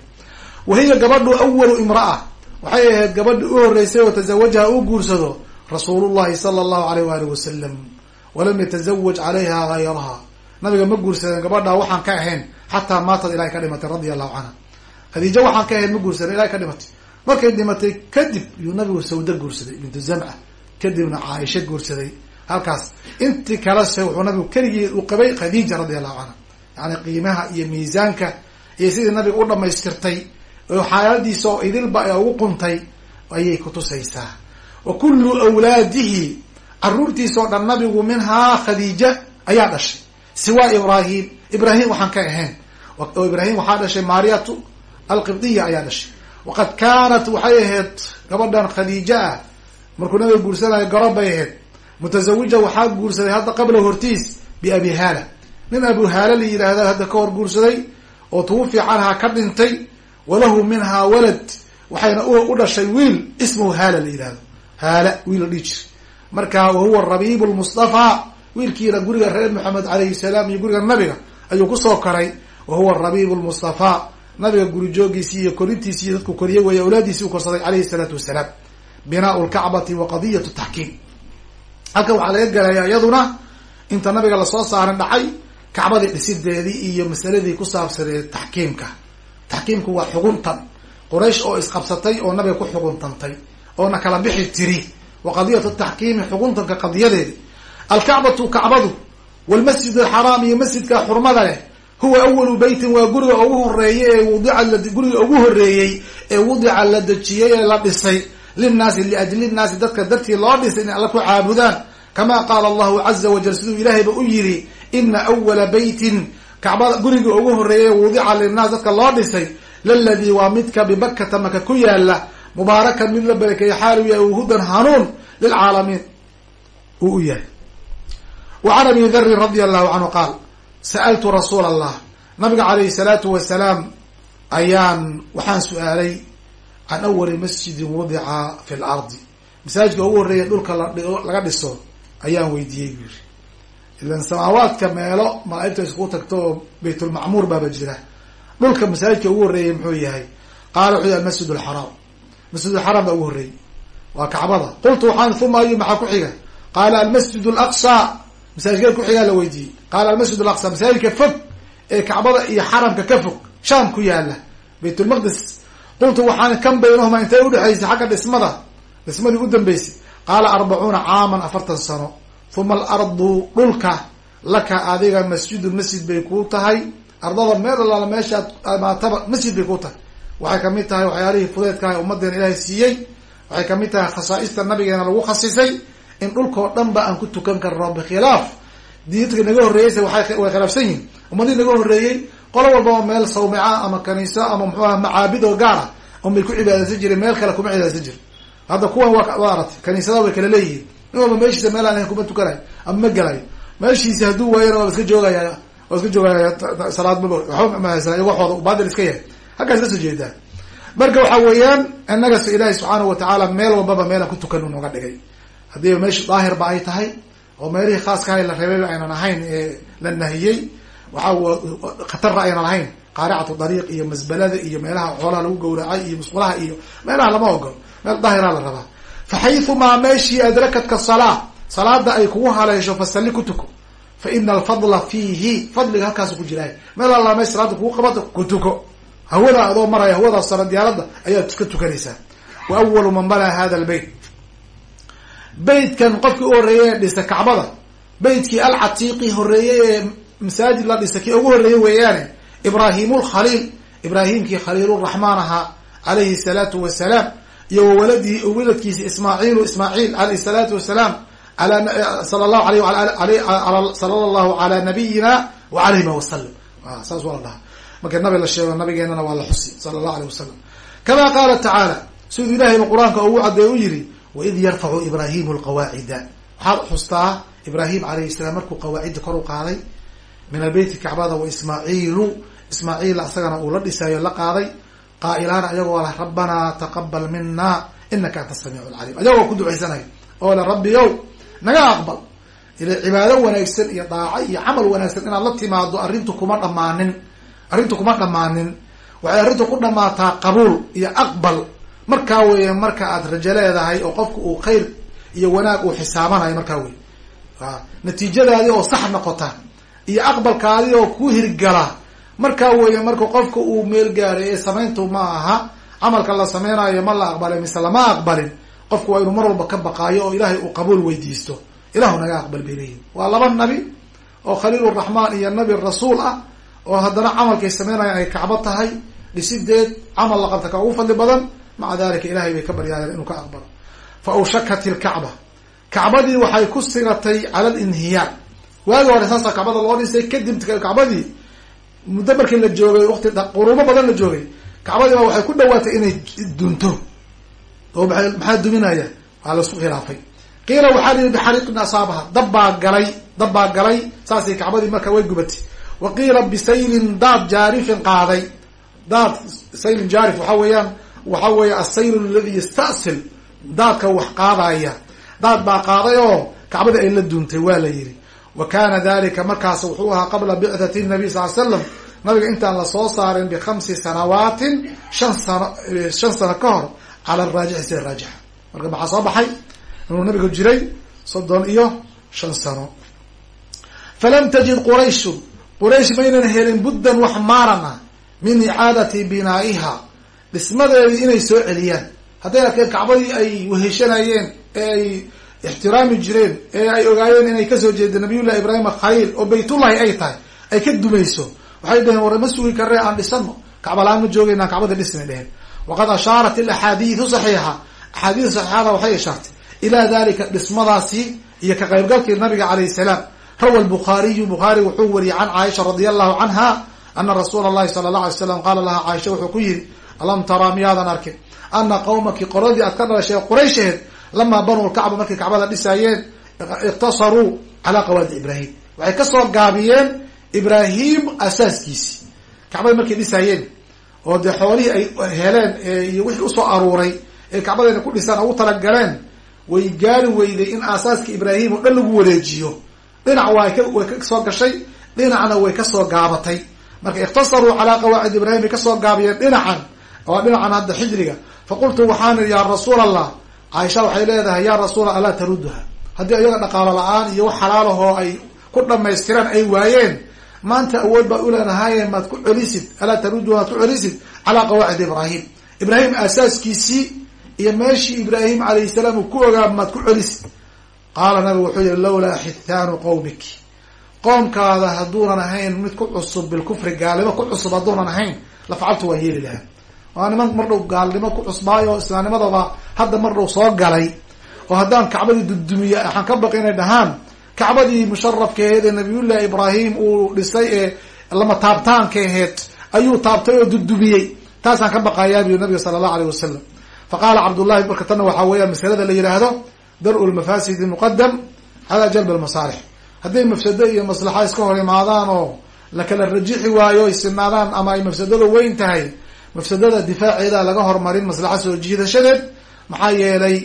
Wahiya gabadhu awalu imra'a. Waxay ahayd gabadhi u horreysay oo tazawajaha uu guursado rasuulullahi sala allahu alayh waalih wasalam walam yatasawaj calayha hayraha nabiga ma guursadeen gabadha waxaan ka ahayn xataa maatad ilahay ka dhimatay radia allahu canha khadiijo waxaan ka ahayn ma guursaden ilahay ka dhimatay. Markay dhimatay kadib yuu nabigu sawda guursaday bintu zamca. Kadibna caaisha guursaday. Halkaas intii kalese wuxuu nabigu keligii u qabay khadiija radia allahu canha yani qiimaha iyo miisaanka iyo sidii nabiga u dhamaystirtay oo xaaladiisa oo idilba ee ugu quntay ayay kutusaysaa wa kullu awlaadihi caruurtiisa oo dhan nabigu minhaa khadiija ayaa dhashay siwaa ibrahim. Ibrahim waxaan ka ahayn. Oo ibrahim waxaa dhashay maariyatu alqibdiya ayaa dhashay. Waqad kaanat waxay ahayd gabadhan khadiija ah. Markuu nabiga guursanayo garob bay ahayd. Mutasawija waxaa guursaday hadda qabla hortiis biabi haala. Nin abu haala la yidhaahda hadda ka hor guursaday oo tuwufi canhaa ka dhintay walahu minhaa walad. Waxayna u dhashay wiil ismuhu haala la yidhahdo haala wiil la dhihi jiri marka wahuwa rabiib lmustafaa wiilkiina guriga reer maxamed alayhi salaam iyo guriga nabiga ayuu ku soo koray wahuwa rabiib lmustafaa nabiga guri joogiisii iyo korintiisi iyo dadku koriyay weeye awlaadiisii u korsaday alayhi salaatu wasalaam. Binaau lkacbati wa qadiyat taxkiim halkan waxaa laga gelaya iyaduna inta nabiga la soo saarin dhacay kacbadii dhisideedii iyo masaladii ku saabsaneed taxkiimka taxkiimku waa xuguntan. Quraysh oo isqabsatay oo nabiga ku xuguntantay oona kala bixi tiri. Wa qadiyatu taxkiimi xuguntanka qadiyadeedi alkacbatu kacbadu walmasjid alxaraam iyo masjidka xurmada leh huwa awalu beytin waa guriga ugu horeeye ee wudica guriga ugu horeeyey ee wudica la dejiyey ee la dhisay linnaasi liajli nnaasi dadka dartii loo dhisay inay alla ku caabudaan. Kama qaala allahu caza wajal siduu ilaahayba u yidhi ina awala beytin kacbada guriga ugu horeeyay wudica linnaas dadka loo dhisay laladii waa midka bibakata maka ku yaalla mubaarakan mid la barakeeye xaal u yahay hudan hanuun lilcaalamiin uu u yahay wa can abi darin radia allahu canhu qaal sa'altu rasuula allah nabiga calayhi salaatu wasalaam ayaan waxaan su'aalay can awali masjidin wudica fi lardi masaajidka ugu horreeya dhulka laga dhiso ayaan weydiiyey bu yiri ilan samaawaadka meelo malaaigta isku tagto oo baytulmacmuur baaba jira. Dhulka masaajidka ugu horreeyay muxuu yahay qaala wuxuu yahay almasjid alxaraam masjid alxaraam baa ugu horreeyey. Waa kacbada. Qultu waxaan uma ayu maxaa ku qaala almasjid alaqsa masaajidka kuxigaa la weydiiyey. Qaala almasjid alaqsa masaajidka fog ee kacbada iyo xaramka ka fog shaam ku yaalla baytulmaqdis qultu waxaan kan baynahuma intay udhexaysay xagga dhismada. Dhismadii u dambeysay qaala arbacuuna caaman afartan sano. Uma alardu dhulka laka adiga masjidun masjid bay kuu tahay. Ardada meel allaala meeshaad amaataba masjid bay kuu tahay. Waxay ka mid tahay waxyaalihii fudeedkaha ummadeena ilaahay siiyey. Waxay ka mid tahay khasaaista nabigeena lagu khasisay in dhulkao dhan ba aan ku tukan karno bikhilaaf diidka naga horreeyeyse way khilaafsan yihiin ummadihii naga horreeyey qolo walbaba meel sawmica ama kaniiso ama muxuaha macaabid oo gaar ah unbay ku cibaadaysan jiren meel kale kuma cibaadaysan jirin. Hadda kuwan waa wa aratay. Kaniisada way kala leeyihiin. Nin walba meeshiisa meel aan kuma tukanayo ama ma gelayo meeshiisi hadduu waayana waaba iska joogaya waa iska joogaya salaad maba waxba waxooda baadil iska yahay. Halkaas ka soo jeedaa marka waxa weeyaan innagas ilaahi subxaanahu watacaala meel walbaba meelaan ku tukanu nooga dhigay haddii meesha daahirba ay tahay oo meelihii khaaskaha la reebeyba aynan ahayn ee la nahiyey waxa khatarra aynan ahayn. Qaaricatu dariiq iyo masbalada iyo meelaha xoolaha lagu gawracay iyo musqulaha iyo meelaha lama ogol meel daahiraa la rabaa. Fa xayumaa meeshii adrakatka salaa salaada ay kugu haleesho fasalli ku tuko. Fa alfadla fiihi fadliga halkaasu ku jiraay. Meel alla mesh salaada kugu qabato ku tuko. Hawada adoo maraya hawada sara diyaaradda ayaad ka tukanaysaa wa awalu man banaa hada albeyt beytkan qofkii u horreeyey ee dhisa kacbada. Beytkii alcatiiqi horreeyey ee masaajid la dhisa kii ugu horreeyey weeyaane ibrahim lkhaliil ibraahimkii khaliiluraxmaan ahaa calayhi salaatu wasalaam iyo wawaladihi waladkiisi ismaaciilu ismaaciil alayhi salaatu wasalaam sala allahu alayh sala allahu ala nabiyina wa alayhima wasalam saas waa la dhahaa. Marka nabi la sheego nabigeenana waa la xusi sala allahu alayh wasalam kama qaala tacaala siduu ilahayba qur'aanka ugu caddeey u yihi waid yarfacu ibraahimu lqawaacida waxaad xustaa ibraahim alayhi salaam markuu qawaacidda kor u qaaday. Min albeyti kacbada wa ismaaciilu. Ismaaciil asagana uu la dhisaayo la qaaday. Qaa'ilaana ayagoo lah rabbanaa taqabal mina inaka anta samiicu lcaliim ayagoo ku ducaysanaya oo le rabbiyow naga aqbal. Ila cibaado wanaagsan iyo daaco iyo camal wanaagsan inaad la timaado arrintu kuma dhammaanin arrintu kuma dhammaanin waxay arrintu ku dhammaataa qabuul iyo aqbal markaa weeye marka aad rajo leedahay oo qofku uu khayr iyo wanaag uu xisaabanayo markaa wey natiijadaadii oo sax noqota iyo aqbalkaadii oo ku hirgala. Markaa weeye marka qofka uu meel gaaray ee samayntu ma aha. Camalka la sameynayo ma la aqbalay mise lama aqbalin. Qofku waa inuu mar walba ka baqaayo oo ilaahay uu qabuul weydiisto. Ilahu naga aqbal bay leeyihiin waa laba nabi oo khaliiluraxmaan iyo nabi rasuul ah oo haddana camalkay sameynayaan ay kacbo tahay. Dhisideed camal la qabta ka ugu fadli badan maca dalika ilahay bay ka baryaayeen inuu ka aqbalo. Fa awshakat ilkacba kacbadii waxay ku sigatay cala linhiyaar waagi hore saasa kacbada loo dhisay kadib kacbadii muddo markii la joogay wati quruumo badan la joogay. Kacbadiiba waxay ku dhawaatay inay dunto. Oo maxaa duminaya? Waa la isku khilaafay. Qiila waxaa la yihi bixariiqin asaabaha. Dab baa galay dab baa galay saasay kacbadii marka way gubatay. Wa qiila bisaylin daad jaarifin qaaday. Daad saylin jaarif waxa weeyaan waxa weeye asayl aladi yastasil. Daadka wax qaadaya. Daad baa qaaday oo kacbadii ay la duuntay waa la yihi wa kana dalika markaas wuxuu ahaa qabla bicdati nabiy sal l slam nabiga intaan la soo saarin bikhamsi sanawaatin shan sano shan sano ka hor cala araajixi sida raajixa marka maxaa soo baxay? Inuu nabigu jiray soddon iyo shan sano. Falam tajid qurayshun quraysh maynan helin buddan wax maaran ah min icaadati binaa'iha dhismadeedii inay soo celiyaan. Hadday arkeen kacbadii ay weheshanayeen ee ay ixtiraami jireen ee ay ogaayeen inay ka soo jeeda nabiyullahi ibraahim khaliil oo baytullahi ay tahay ay ka dumayso. Waxay dhaheen war ma sugi karre aan dhisano kacbalaan ma joogeynaan kacbada dhisna dheheen waqad ashaarat ilaxaadiidu saxiixa. Axaadiis saxiixada waxay ishaartay. Ilaa dalika dhismadaasi iyo ka qaybgalkii nabiga calayhi salaam. Rawa lbukhaariyu bukhaari wuxuu wariyey can caaisha radia allahu canha ana rasuula allahi sala allah alay slam qaala laha caaisha wuxuu ku yihi alam taraa miyaadan arkin. Ana qawmaki qoladii aad ka dhalashay quraysheed lamaa banuu lkacba markay kacbada dhisaayeen iqtasaruu calaa qawaadi ibraahim. Waxay ka soo gaabiyeen ibraahim asaaskiisi kacbada markay dhisaayeen oo dee xoolihii ay heleen iyo wixii u soo aruuray ee kacbadayna ku dhisaan ugu talagaleen way gaari weyday in aasaaska ibraahim oo dhan lagu wareejiyo. Dhinac waa way ka soo gashay dhinacna way ka soo gaabatay. Marka ikhtasaruu calaa qawaacid ibrahim bay ka soo gaabiyeen dhinacan waa dhinacan hadda xijriga faqultu waxaan idhi yaa rasuul allah caaisha waxay leedahay yaa rasuula alaa taruduha haddii ayaga dhaqaalo la'aan iyo wax xalaalahoo ay ku dhamaystiraan ay waayeen maanta awood baad uleenahaye maad ku celisid. Alaa taruduha maad ku celisid calaa qawaacid ibraahim. Ibraahim aasaaskiisii iyo meeshii ibraahim calayhi salaam uu ku ogaa maad ku celisid. Qaala nabigu wuxuu yihi lawlaa xithaanu qawmiki qoomkaada hadduunan ahayn mid ku cusub bilkufri gaalnimo ku cusub hadduunan ahayn la facaltu waan yeeli lahaa waa niman mar dhow gaalnimo ku cusbaayo oo islaamnimadaba hadda mar dhow soo galay oo haddaan kacbadii dudumiya waxaan ka baqi inay dhahaan kacbadii musharafkaheed ee nabiyullahi ibraahim uu dhisay ee lama taabtaanka aheed ayuu taabtay oo dudumiyey taasaan ka baqayaa nabiga sala allahu alayh wasalam fa qaala cabdullahi marka tanna waxaa weeyaan masalada la yidhaahdo dar-u lmafasidi muqadam calaa jalb almasaalix. Hadday mafsado iyo maslaxa iska hor imaadaan oo la kala rajixi waayo ay ama ay mafsadada weyn tahay mafsadada difaaceeda laga hormarin maslaxa soo jiidashadeed maxaa yeelay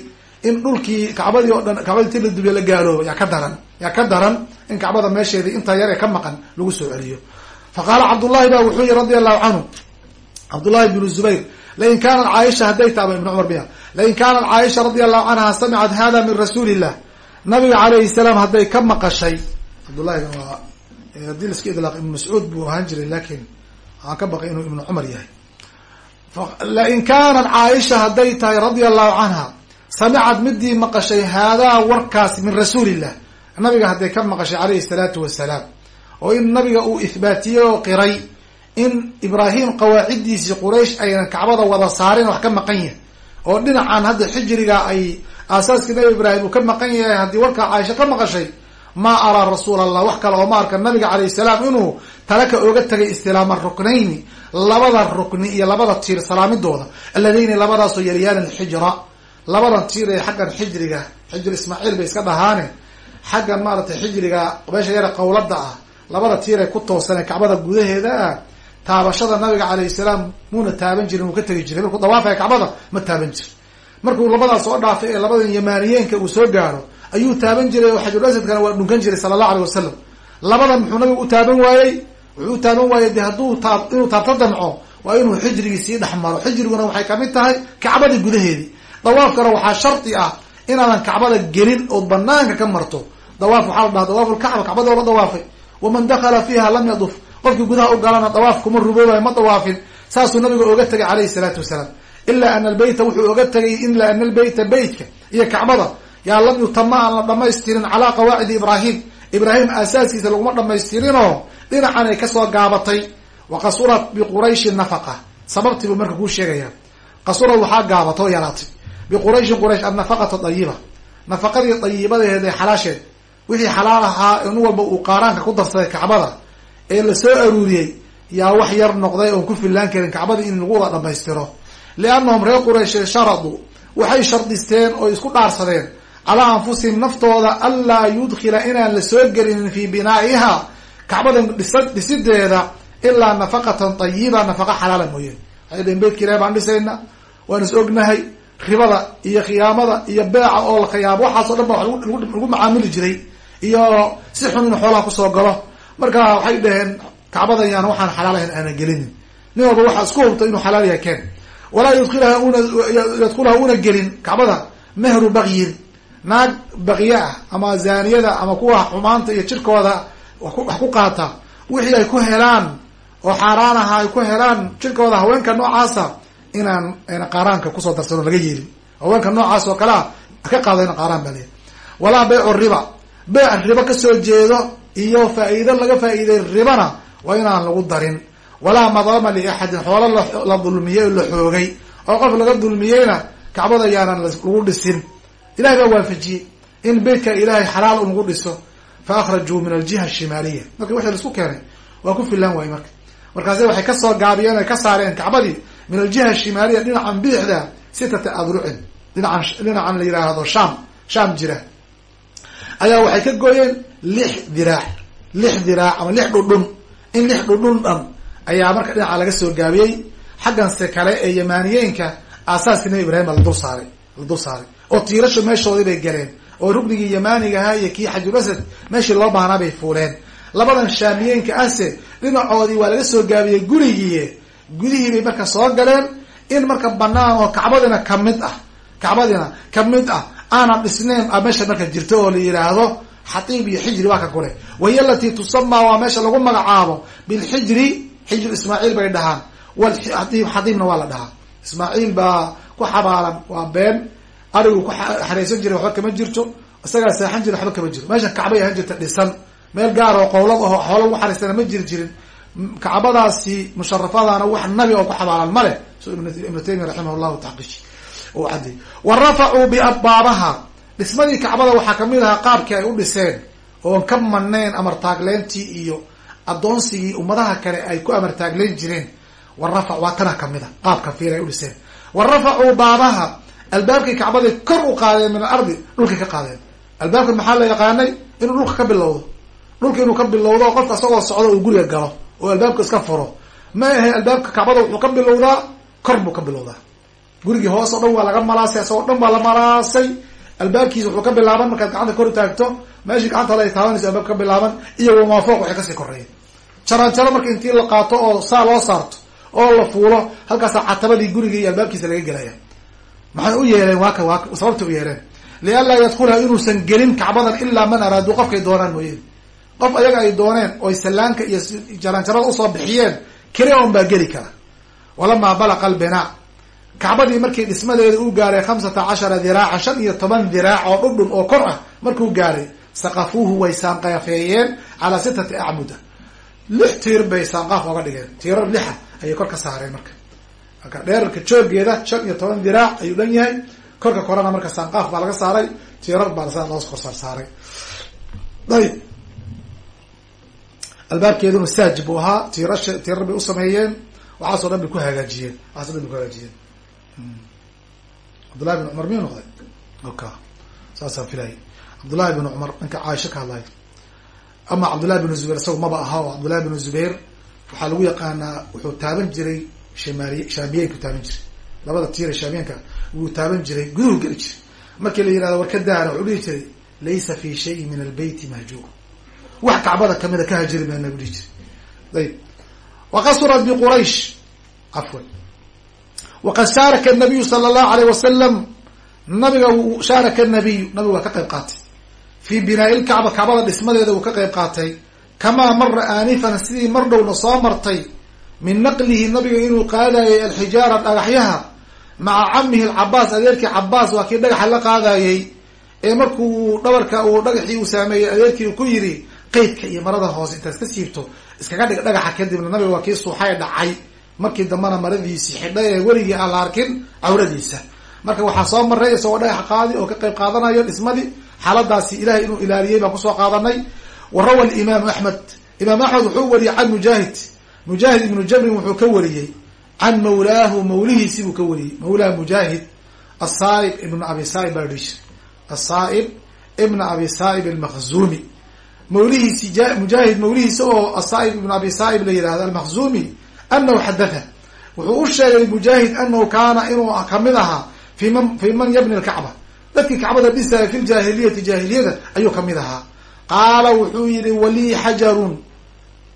in dhulkii kacbadii oo dhan kacbadii ti la dubiya la gaalooba yaa ka daran yaa ka daran in kacbada meesheedii intaa yar ka maqan lagu soo celiyo. Fa qaala cabdullahi ba wuxuu yihi radi allahu canhu cabdullahi bnu zubayr lain kaanat caaisha hadday taaba ibn cumar biya lain kaanat caaisha radi allahu canha samicat hada min rasuuli illah nabiga calayhi salaam hadday ka maqashay cabdullahi haddii laska idlaaq ibn mascuud buu ahaan jiray laakiin waxaan ka baqay inuu ibnu cumar yahay lain kaanat caaisha hadday tahay radia allahu canha samicad midii maqashay haadaa warkaas min rasuulillah nabiga hadday ka maqashay calayhi salaatu wasalaam oo in nabiga uu ihbaatiyey oo qiray in ibraahim qawaaciddiisii quraysh aynan kacbada wada saarin wax ka maqan yahay oo dhinacan hadda xijriga ay aasaaskii nabi ibraahim uu ka maqan yahay haddii warkaa caaisha ka maqashay maa araa rasuul allah wax kale oo ma arka nabiga calayh salaam inuu talaka ooga tegay istilaama ruknayni labada rukni iyo labada tiir salaamidooda alladayni labadaasoo yaryaana alxijra labadan tiir ee xaggan xijriga xijr ismaaciil bay iska dhahaane. Xaggan maaragtay xijriga meesha yara qawlada ah labada tiir ee ku toosanee kacbada gudaheeda ah taabashada nabiga calayhi salaam muuna taaban jirin uu ka tegi jiray. Markuu dawaafaya kacbada ma taaban jir markuu labadaas soo dhaafay ee labadan yamaaniyeenka uu soo gaaro ayuu taaban jiray oo xajul asadkana waa dhunkan jiray sala allahu alay wasalam labadan muxuu nabigu u taaban waayey wuxuu u taaban waayey de hadduu inuu taabto damco waa inuu xijrigii sii dhex maro. Xijriguna waxay ka mid tahay kacbadii gudaheedii dawaafkana waxaa shardi ah inaadan kacbada gelin ood banaanka ka marto. Dawaaf waxaa la dhaha dawaafulkacba kacbada oo la dawaafay waman dakala fiiha lam yaduf. Qofkii gudaha u galana dawaaf kuma ruboobayo ma dawaafin. Saasuu nabiga oga tegay calayhi salaatu wasalaam. Ilaa ana albeyta wuxuu oga tegay ilaa ana albeyta beytka iyo kacbada. Yaa lam yutama aan la dhamaystirin calaa qawaacidi ibraahim. Ibraahim aasaaskiisa laguma dhamaystirinoo dhinacan ay ka soo gaabatay wa qasurat biqurayshi nafaqa. Sababtii buu marka kuu sheegaya qasurad waxaa gaabatay oo yaraatay. Biqurayshin quraysh annafaqata dayiba nafaqadii dayibadeed ee xalaasheed wixii xalaal ahaa in walba uu qaaraanka ku darsaday kacbada ee la soo aruuriyey yaa wax yar noqday oon ku fillaan karin kacbadii in lagu wada dhamaystiro liannahum reer quraysh sharaduu waxay shardisteen oo isku dhaarsadeen calaa anfusihim naftooda anlaa yudkhila inaan la soo gelinin fii binaa'iha kacbada dhisa dhisideeda ilaa nafaqatan tayiba nafaqa xalaala mooyeen. Waxay dhehen beydka ilahi baan dhisayna waan is ognahay ribada iyo khiyaamada iyo beeca oo la khiyaamo waxaasoo dhan ba wa lagu macaamili jiray iyo si xun in xoolaha ku soo galo. Marka waxay dhaheen kacbada yaan waxaan xalaal ahayn aanan gelinin. Nin walba waxaa isku hubta inuu xalaal yahay keen. Walaa yudkilaha una yadkulaha una gelin. Kacbada mehru bakyin naag bakye ah ama zaaniyada ama kuwa xumaanta iyo jirkooda wax ku qaata wixii ay ku helaan oo xaaraan aha ay ku helaan jirkooda haweenka noocaasa inaan qaaraanka ku soo darsano laga yeelin. Haweenka noocaas oo kale a ka qaadayna qaaraan baa leeyahy walaa baycu riba. Beyc ribo ka soo jeedo iyo faa-iido laga faa-iiday ribana waa inaan lagu darin. Walaa madlama liaxadin xoolo la dulmiyey oo la xoogay. Oo qof laga dulmiyeyna kacbada yaanan lagu dhisin. Ilahay baa waafajiyey. In beytka ilaahay xalaal unagu dhiso fa akhrajuu min aljiha ashimaaliya marka wixii la isku keenay waa ku filaan waayey marka markaase waxay ka soo gaabiyeen ay ka saareen kacbadii min aljiha ashimaaliya dhinacan bidixda sitata adrucin dhinacan dhinacan la yiraahdo sham sham jira ayaa waxay ka gooyeen lix diraac lix diraac ama lix dhudhun in lix dhudhun dhan ayaa marka dhinaca laga soo gaabiyey xagganse kale ee yamaaniyeenka aasaaskii nabi ibrahim baa ladul saaray la dul saaray oo tiirashu meeshoodii bay galeen oo ruknigii yamaaniga iyo kii xajul asad meeshii loo baahnaa bay fuuleen. Labadan shaamiyeenka ahse dhinacoodii waa laga soo gaabiyey gurigii. Gudihii bay marka soo galeen in marka banaan oo kacbadina ka mid ah kacbadina ka mid ah aanan dhisneyn a meesha marka jirto oo la yidhaahdo xatiib iyo xijri waa ka kule wahiy alatii tusamaa waa meesha lagu magacaabo bilxijri xijru ismaaciil bay dhahaan. Wlxatiib xatiibna waa la dhahaa. Ismaaciil baa ku xabaalan waa been arigu ku xareysan jiray waxba kama jirto isagaa seexan jira waxba kama jiro meesha kacbay ahaan jirta dhisan. Meel gaar oo qowlad aho xoolo lagu xariistana ma jiri jirin. Kacbadaasi musharafadana wax nabi oo ku xabaalan ma leh. So ibnu taymiya raximah llahu taqish u cadday wa rafacuu biabaabaha dhismadii kacbada waxaa ka mid ahaa qaabkii ay u dhiseen oon ka manayn amartaagleyntii iyo addoonsigii ummadaha kale ay ku amartaagleyn jireen. Wa rafa waa tana ka mid a qaabka fiil ay u dhiseen. Wa rafacuu baabaha albaabkii kacbaday kor u qaadeen min alardi dhulkay ka qaadeen. Albaabka maxaa la yaqaanay? Inuu dhulka ka bilowdo. Dhulka inuu ka bilowdo qofka isagoo socdo uu guriga galo oo albaabka iska furo. Ma ahe albaabka kacbada wuxuu ka bilowdaa kor buu ka bilowdaa. Gurigii hoos oo dhan waa laga malaasay asagoo dhan waa la malaasay. Albaabkiisa wuxuu ka bilaaban markaad gacanta kor taagto meeshii gacantaada ay taabanayso albaab ka bilaaban iyo wamaafoq waxay ka sii koreeya jaranjaro marka intii la qaato oo saa loo saarto oo la fuulo halkaasaa catabadii guriga iyo albaabkiisa laga gelaya maxay u yeeleen? Waaka waa sababta u yeeleen. Lianlaa yadkulha inuusan gelin kacbadan ilaa man araaduu qofkay doonaan mooyeen qof ayaga ay dooneen oy sallaanka iyo jaranjarada u soo bixiyeen keli on baa geli kara. Walamaa balaqa albinaa kacbadii markii dhismadeeda uu gaaray khamsata cashara diraaca shan iyo toban diraac oo dhudhun oo kor ah markuu gaaray saqafuuhu way saanqaafeeyeen calaa sitati acmuda. Lix tiir bay saanqaaf oga dhigeen. Tiirar lixa ayay kor ka saareen marka marka dheerarka joogeeda shan iyo toban diraac ayuu dhan yahay. Korka korena marka saanqaaf baa laga saaray. Tiirar baa saa loo korsaar saaray ayb albaabkeeduna saajib buu ahaa. Tiirash tiirar bay usameeyeen waxaasoo dhan bay ku hagaajiyeen. Waxaaso dhan bay ku hagaajiyeen. Cabdullahi bin cumar miyuu noqday? Oka saasaan filay cabdullahi bin cumar ninka caaisha ka hadlayo ama cabdullahi bin zubayr isaga maba aha oo cabdullahi bin zubayr. Waxaa lagu yaqaanaa wuxuu taaban jiray shamaaliy shaamiyeynku taaban jiray. Labada tiira shaamiyeenka wuu taaban jiray guduhu geli jiray. Markii la yihahdo war ka daara wuxuu dhihi jiray laysa fi shayin min albeyti mahjuur. Wax kacbada kamida ka hajiri mayna bu dhihi jiray. Ayb waqasurat biquraysh cafwan waqad shaaraka nabiyu sala allahu alayh wasalam nabiga shaaraka nabiyu nabigu waa ka qayb qaatay. Fii binaa'i lkacba kacbada dhismadeeda uu ka qayb qaatay. Kamaa mara aanifan sidii mar dhowna soo martay min naqlihi nabiga inuu qaadayay alxijaara dhagaxyaha maca camihi alcabaas adeerkii cabaas waa kii dhagaxa la qaadayey ee markuu dhabarka uu dhagaxii uu saameeyey adeerkii uu ku yidhi qeydka iyo marada hoose intaad iska siibto iskaga dhig dhagaxa kadibna nabiga waa kii suuxay dhacay markii dambena maradiisii xidhay ee weligii aan la arkin cawradiisa. Marka waxaa soo maray isagoo dhagax qaadi oo ka qayb qaadanayo dhismadii xaaladaasi ilahay inuu ilaaliyey baan ku soo qaadanay. Wa rawa imaamu axmed imaam axmed wuxuu wariyey can mujaahid mujaahid ibnu jabrin wuxuu ka wariyey can mawlaahu mawlihiisi buu ka wariyey. Mawlaha mujaahid asaaib ibnu abi saaib baa dhish asaaib ibna abi saaib almakhzumi mawlihiisi mujaahid mawlihiisa oo asaaib ibnu abi saaib la yihahdo almakhzumi anahu xadatha wuxuu u sheegay mujaahid anahu kaana inuu ka mid ahaa fi man fi man yabni lkacba dadkii kacbada dhisaya fi ljaahiliyati jaahiliyada ayuu ka mid ahaa. Qaala wuxuu yihi walii xajarun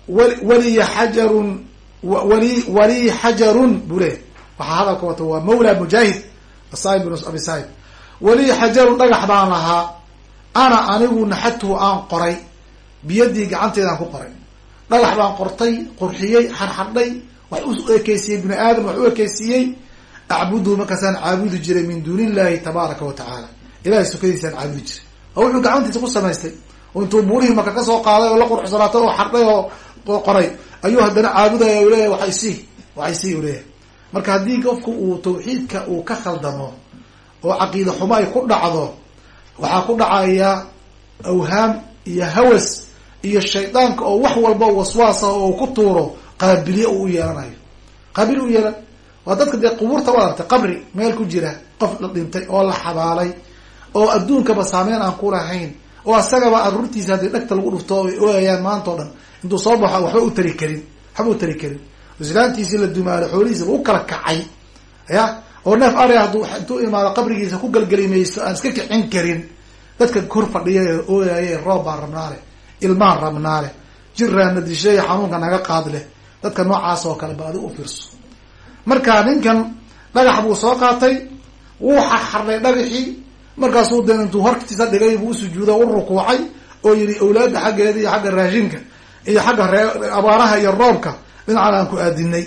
waliya xajarun wali xajarun buu leeyahy waxaa hadalka wata waa mawla mujaahid asaaib bn abi saaib walii xajarun dhagax baan lahaa ana anigu naxatuhu aan qoray biyadii gacanteedaan ku qoray. Dhagax baan qortay qurxiyey xarxadhay wax u ekeysiiyey bini aadam wax u ekeysiiyey. Acbuduhu markaasaan caabudi jiray min duuni illahi tabaaraka wa tacaala. Ilahay sukadiisaan caabudi jiray. Oo wuxuu gacantiisa ku samaystay. Oo intuu buurihii marka ka soo qaaday oo la qurxsanaatay oo xardhay oo qoray. Ayuu haddana caabudaya u leeyahy waxay sii waxay sii u leeyahay. Marka haddii qofku uu tawxiidka uu ka khaldamo oo caqiida xumo ay ku dhacdo waxaa ku dhacaya awhaam iyo hawas iyo shaydaanka oo wax walba waswaasa oo ku tuuro qaabiliye uu u yeelanayo. Qaabili u yeelan. Waa dadka dee qubuurta u aragtay qabri meel ku jira qof la dhintay oo la xabaalay oo adduunkaba saameyn aan ku lahayn oo asagaba aruurtiisa haddii dhagta lagu dhufto ay ooyayaan maanta o dhan intuu soo baxo waxba u tari karin waxba u tari karin. Islaantiisii la dumaalo xoolihiisaba u kala kacay ya? Oo neef ari hadduu intuu imaado qabrigiisa ku galgelimaysto aan iska kicin karin. Dadka kor fadhiya ee ooyaye roob baan ilmaan rabnaale jiraana disheeya xanuunka naga qaad leh. Dadka noocaas oo kale ba adig u fiirso marka ninkan dhagax buu soo qaatay wuu xarxarday dhagaxii. Markaasuu de intuu hortiisa dhigay buu usujuuda u rukuucay oo yihi awlaadda xaggeeda iyo xagga raashinka iyo xagga ree abaaraha iyo roobka dhinacan aan ku aadinay.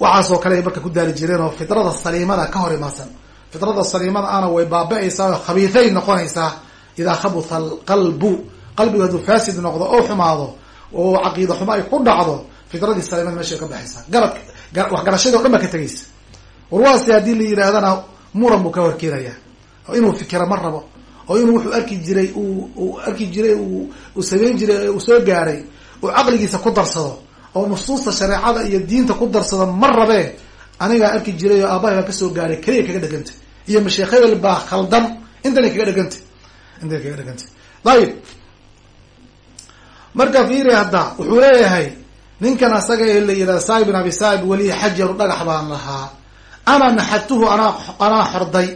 Waxaasoo kale ay marka ku daali jireen oo fidrada saliimada ka hor imaasan fidrada saliimada ana way baaba-aysaa oo khabiithay noqonaysaa. Idaa khabutha alqalbu qalbigu hadduu faasid noqdo oo xumaado oo caqiida xumo ay ku dhacdo fidradii saliimada meesha ka baxaysaa. Garadka waxgarashadii o dhan baa ka tegaysa warwaasi haddii la yidhaahdana muran buu ka horkeenaya oo inuu fikira ma rabo oo inuu wuxuu arki jiray uu arki jiray uu samayn jiray uu soo gaaray uu caqligiisa ku darsado oo nusuusta shareecada iyo diinta ku darsado ma rabee anigaa arki jiray oo aabahay baa ka soo gaaray keliya kaga dhegantay iyo masheekh hebel baa khaldan intana kaga dhegantay intana kaga dhegantay ayib marka fiiri hadda wuxuu leeyahay ninkan asaga ee la yidhahda saib bin abi saib weliya xajaru dhagax baan lahaa. Ana naxadtuhu anaa anaa xorday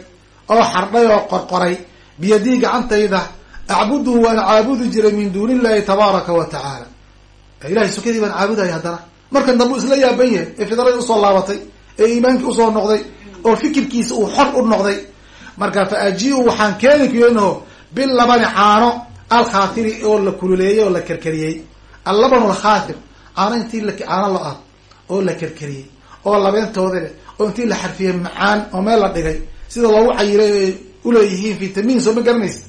oo xardhay oo qorqoray biyadii gacantayda acbuduhu waan caabudi jiray min duuni illahi tabaaraka wa tacaala. Ilahay sukadii baan caabudaya haddana. Markan dambu isla yaaban yahay ee fidradii u soo laabatay ee iimaankii u soo noqday oo fikirkiisa uu xor u noqday marka fa aji-u waxaan keeni kuyeenaho bilabani caano alkhaatiri oo la kululeeyey oo la kerkeriyey allaban alkhaatir caano intii caano lo ah oo la kerkeriyey oo labeentooda leh oo intii la xarfiyey macaan oo meel la dhigay. Sida loogu cayiray ay uleeyihiin vitamin soo ma garanaysa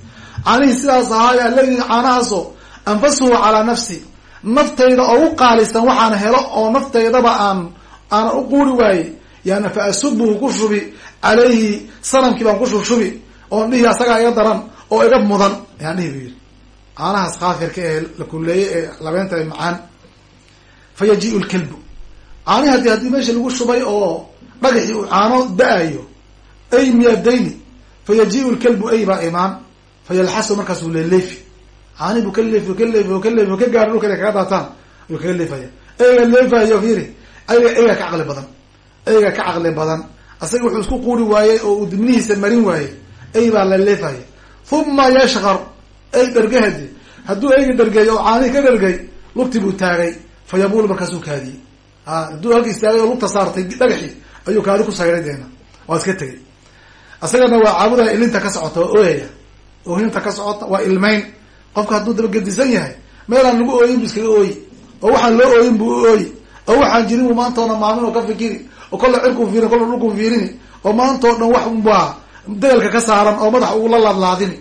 caanihii sidaas ahaay alladii caanahaasoo anfasuhu calaa nafsi. Naftayda oo u qaalisan waxaan helo oo naftaydaba aan aanan u quuri waaye. Yaana fa asubuhu ku shubi calayhi sanamkii baan ku shubshubi oon dhihi asagaa iga daran oo iga mudan. Ayaan dhihi bu yidhi. Caanahaas kaafirka ee la kuleeyey ee labeenta macaan. Fa yaji-u lkalbu caanihi haddii haddii meesha lagu shubay oo dhagaxii uu caano da'ayo ay miyadayni fa yaji-u lkalbu ay baa imaan fa yalxasu markaasuu leeleefi caani buu ka leefi ka leefi ka leefi ka gaaro dhulka kaga daataan ayuu kaga leefaya eyga leefayo fiiri ayga eyga ka caqli badan eyga ka caqli badan asaga wuxuu isku quuri waayey oo uu dibnihiisa marin waayey ey baa la leefaya uma yashkar ey dhergahadi hadduu eyga dhergay oo caanihi ka dhergay lugti buu taagay fa yabuulu markaasuu kaadiyey hadduu halka istaagay oo lugta saartay dhagaxii ayuu kaadi ku sayray deena waa iska tegay asagana waa caabudaya ilinta ka socota waa ooyaya. Oohinta ka socota waa ilmayn. Qofka hadduu dabagedisan yahay meelaan lagu ooyin bu iskaga ooyi oo waxaan loo ooyin buu u ooyi oo waxaan jirin bu maantaona maamin oo ka fikiri. Oo kolla cirkuu fiirin kolla dhulkuu fiirini. Oo maantao dhan wax waa degelka ka saaran oo madax ugula laadlaadini.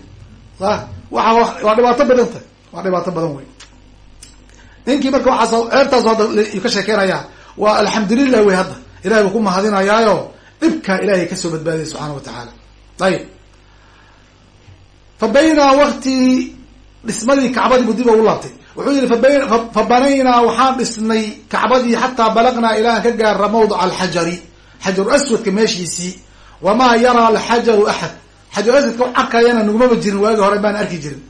A waa waa dhibaato badan tahay. Waa dhibaato badan wey ninkii marka waxaas ceebtaas hadda ka sheekeynaya waa alxamdulilah wey hadda ilahay buu ku mahadinayaayo dhibkaa ilahay ka soo badbaadiyay subxaana wa tacaala. Ayib fa bayna wakti dhismadii kacbadii buu dib ugu laabtay. Wuxuu yihi fa banaynaa waxaan dhisnay kacbadii xataa balagnaa ilaa aan ka gaara mawdica alxajari xajaru aswadka meeshiisii wamaa yaraa alxajaru axad. Xajaru aswadka arkayana nagumaba jirin waagi hore baan arki jirin.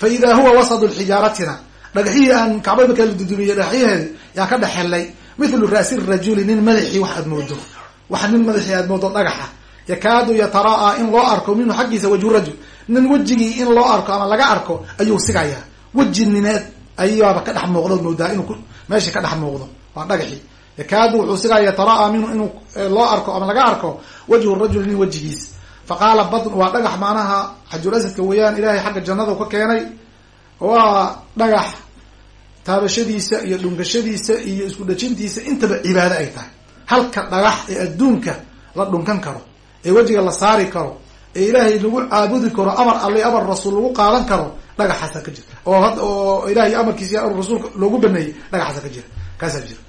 Fa idaa huwa wasadu xijaaratina dhagaxyihii aan kacbada markaa la dudumiyey dhagaxyaheedi yaan ka dhexelnay mithlu ra'si rajuli nin madaxii wax aad moodo wax nin madaxii aad moodo dhagaxa. Yakaadu yataraa-a in loo arko minhu xaggiisa wajhu rajul. Nin wejigii in loo arko ama laga arko ayuu sigayaa weji nineed ayaaba ka dhex muuqdo moodaa inuu meesha ka dhex muuqdo. Waa dhagaxii yakaadu wuxuu sigaya yataraa-a minhu inuu loo arko ama laga arko wajhu rajul nin wejigiis faqaala badn waa dhagax macnaha xajul asadka weeyaan ilahay xagga jannada ka keenay. Waa dhagax taabashadiisa iyo dhunkashadiisa iyo isku dhajintiisa intaba cibaado ay tahay halka dhagax ee adduunka la dhunkan karo ee wejiga la saari karo ee ilaahay lagu caabudi karo amar alle amar rasuul lagu qaadan karo dhagaxaasa ka jira. Oo oo ilahay amarkiisa amar rasuulka loogu baneeyey dhagaxaasa ka jira. Kaasaa jira.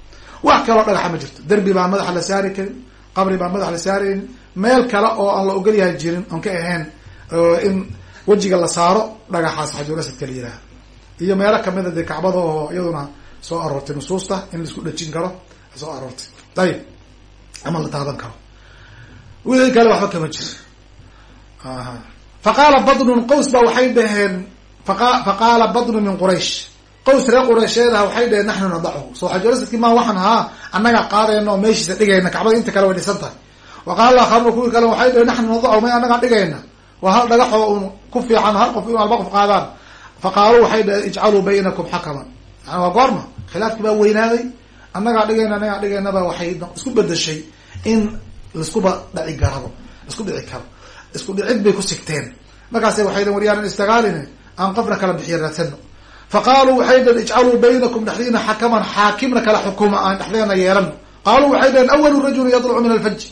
Wax kaloo dhagaxa ma jirto. Derbi baan madaxa la saari karin qabri baan madaxa la saaraynin meel kale oo aan la ogolyahay jirin oon ka ahayn in wejiga la saaro dhagaxaas xajuurasadka la yihaaha iyo meelo kamida dee kacbada oo iyaduna soo aroortay nusuusta in la isku dhajin karo soo aroortay. Ayib ama la taaban karo. Wixii kale waxba kama jiro faqaala badnun qaws baa waxay dhaheen faqaala badnu min quraysh. Qaws reer quraysheedaha waxay dhaheen naxnu nadachu soo xajuurasadkii maa waxaan haa annaga qaadayna meeshiisa dhigayna kacbada inta kale way dhisan tahay. Wa qaala akharuna kuwii kale waxay dhaheen naxnu nadachu may annagaan dhigayna. Waa hal dhagaxoo un ku fiican hal qof in alba qof qaadaan. Faqaaluu waxay dhaheen ijcaluu baynakum xakaman yani waa goorma khilaafkii baa weynaaday annagaa dhigayna annagaa dhigaynaba waxay isku bedeshay in laiskuba dhaci garabo la isku dhici karo isku dhicid bay ku sigteen. Markaase waxay dhen waryaanan istagaaline aan qofna kala bixiya raadsano fa qaaluu waxay dhaheen ijcaluu baynakum dhexdiina xakaman xaakimna kala xukuma aan dhexdeena yeelano qaaluu waxay dhaheen awalu rajulin yadlucu min alfaji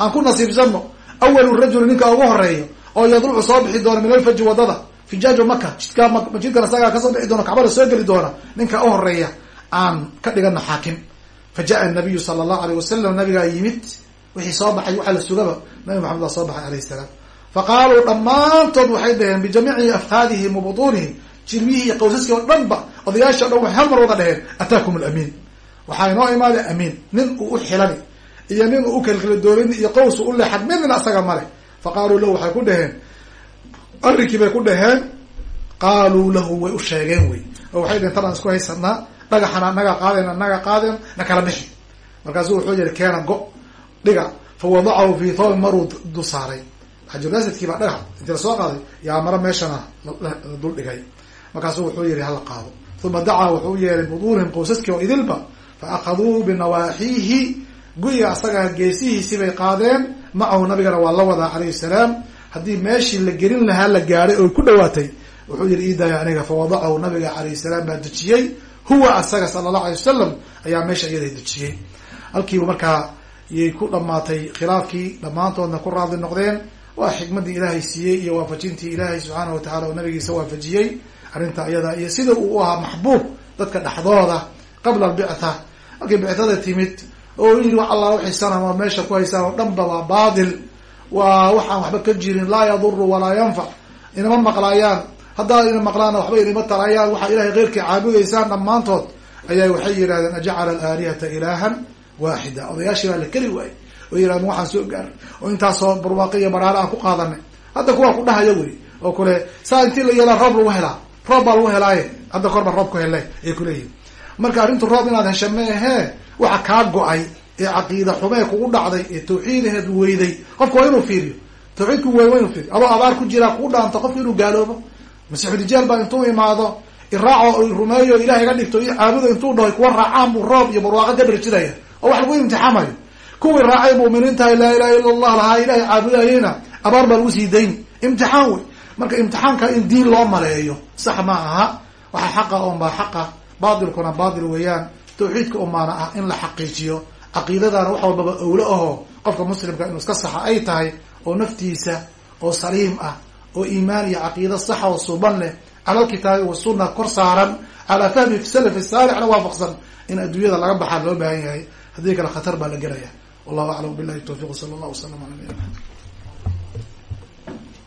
aan ku nasiibsano awalu rajuli ninka ugu horeeyo oo yadlucu soo bixi doona min alfaji waddada fijaaju maka jidkaa jidkan asagaa ka soo bixi doona kacbada soo geli doona ninka u horreeya aan ka dhigano xaakim. Fa jaa nabiyu sala allahu alayh wasalam nabigaa yimid wixii soo baxay waxaa la sugaba nabi maxamed baa soo baxay alayh salaam. Fa qaaluu dhammaantood waxay dhaheen bijamiici afkaadihim wa butuunihim jirmiyihii iyo qawsaskii oo dhan ba odayaashii o dhan waxay hal mar wada dhaheen ataakum alamiin. Waxaa inoo imaaday amiin nin uu u xilani iyo nin uu u kalkala doolini iyo qaws u leexan midna isaga male fa qaaluu lahu waxay ku dhaheen arrinkii bay ku dhaheen qaaluu lahu way u sheegeen wey. Oo waxay dhaheen tanaan isku haysanaa dhagaxana naga qaadeen naga qaadeen na kala bixi. Markaasu wuxuu yihi keena go dhiga. Fa wadacahu fi thawbin maruu dul saaray. Xajaruasadkii baa dhagax intii la soo qaaday? Yaa maro meeshana la dul dhigay. Markaasu wuxuu yihi hala qaado. Uma dacaa wuxuu u yeeray buduurihim qowsaskii oo idilba fa akaduu binawaaxiihi. Gu-iga asaga geesihiisii bay qaadeen macahu nabigana waa la wadaa calayhi salaam. Haddii meeshii la gelin lahaa la gaadhay oo ku dhawaatay wuxuu yihi iidaya aniga. Fa wadacahu nabiga calayhi salaam baa dejiyey huwa asaga sala allahu alay wasalam ayaa meesha iyada dejiyey. Halkiiba markaa yay ku dhamaatay khilaafkii dhammaantoodna ku raadli noqdeen. Waa xikmadii ilaahay siiyey iyo waafajintii ilaahay subxaana wa tacala oo nabigiisa waafajiyey. Arrinta iyada iyo sida uu ahaa maxbuub dadka dhexdooda qabla albictha. Markay bictada timid oo yidhi wax alla waxay sanama meesha ku haysaan oo dhanba waa baatil waa waxaan waxba ka jirin laa yaduru walaa yanfac inama maqlaayaan haddaa ina maqlaana waxba inama talayaan waxaa ilahay keyrkii caabudaysaan dhammaantood. Ayaa waxay yidhahdeen ajacala alaalihata ilaahan waaxida odayaashii baa la keli waayey. Oo yidhahdeen waxaan soo gaaray oo intaasoo barwaaqi iyo baraare aan ku qaadanay. Hadda kuwaa ku dhahaya weli oo kule saa intii la yeelaa roob lagu helaa roob baa lagu helaaye. Hadda kor baa roob ku hele ay kuleeyihin marka arrintu roob inaad hesha ma ahee waxa kaa go'ay ee caqiida xumee kugu dhacday ee tawxiidaheed weyday qofka waa inuu fiiriyo. Tawxiidku wey waa inuu fiiriyo. Adoo abaar ku jiraa kugu dhaanto qofka inuu gaaloobo masiixudijaal baa intuu imaado iraaco rumeeyo ilahay ga dhigto iyo caabudo intuu dhaho kuwa raacaan buu roob iyo barwaaqo ka dharjinaya oo wax lagu imtixaamayo. Kuwii raacay mu'miniintahay laa ilaha illa allah lahaa ilahay caabudayeyna abaar baa lagu sii dayni imtixaan wey. Marka imtixaanka in diin loo maleeyo sax ma aha. Waxa xaqa on baa xaqa. Baatilkuna baatil weeyaan. Tawxiidka umaana ah in la xaqiijiyo. Caqiidadana wax walbaba owlo ahoo qofka muslimka inuu iska saxa ay tahay oo naftiisa oo saliim ah oo iimaan iyo caqiida saxa oo suban leh cala alkitaabi wasunna kor saaran calaa fahmi salafi saalixna waafaqsan in adduunyada laga baxaa loo baahan yahay. Haddii kale khatar baa la gelaya wallahu aclam billahi tawfiq sala allah wasalam ala nabiyina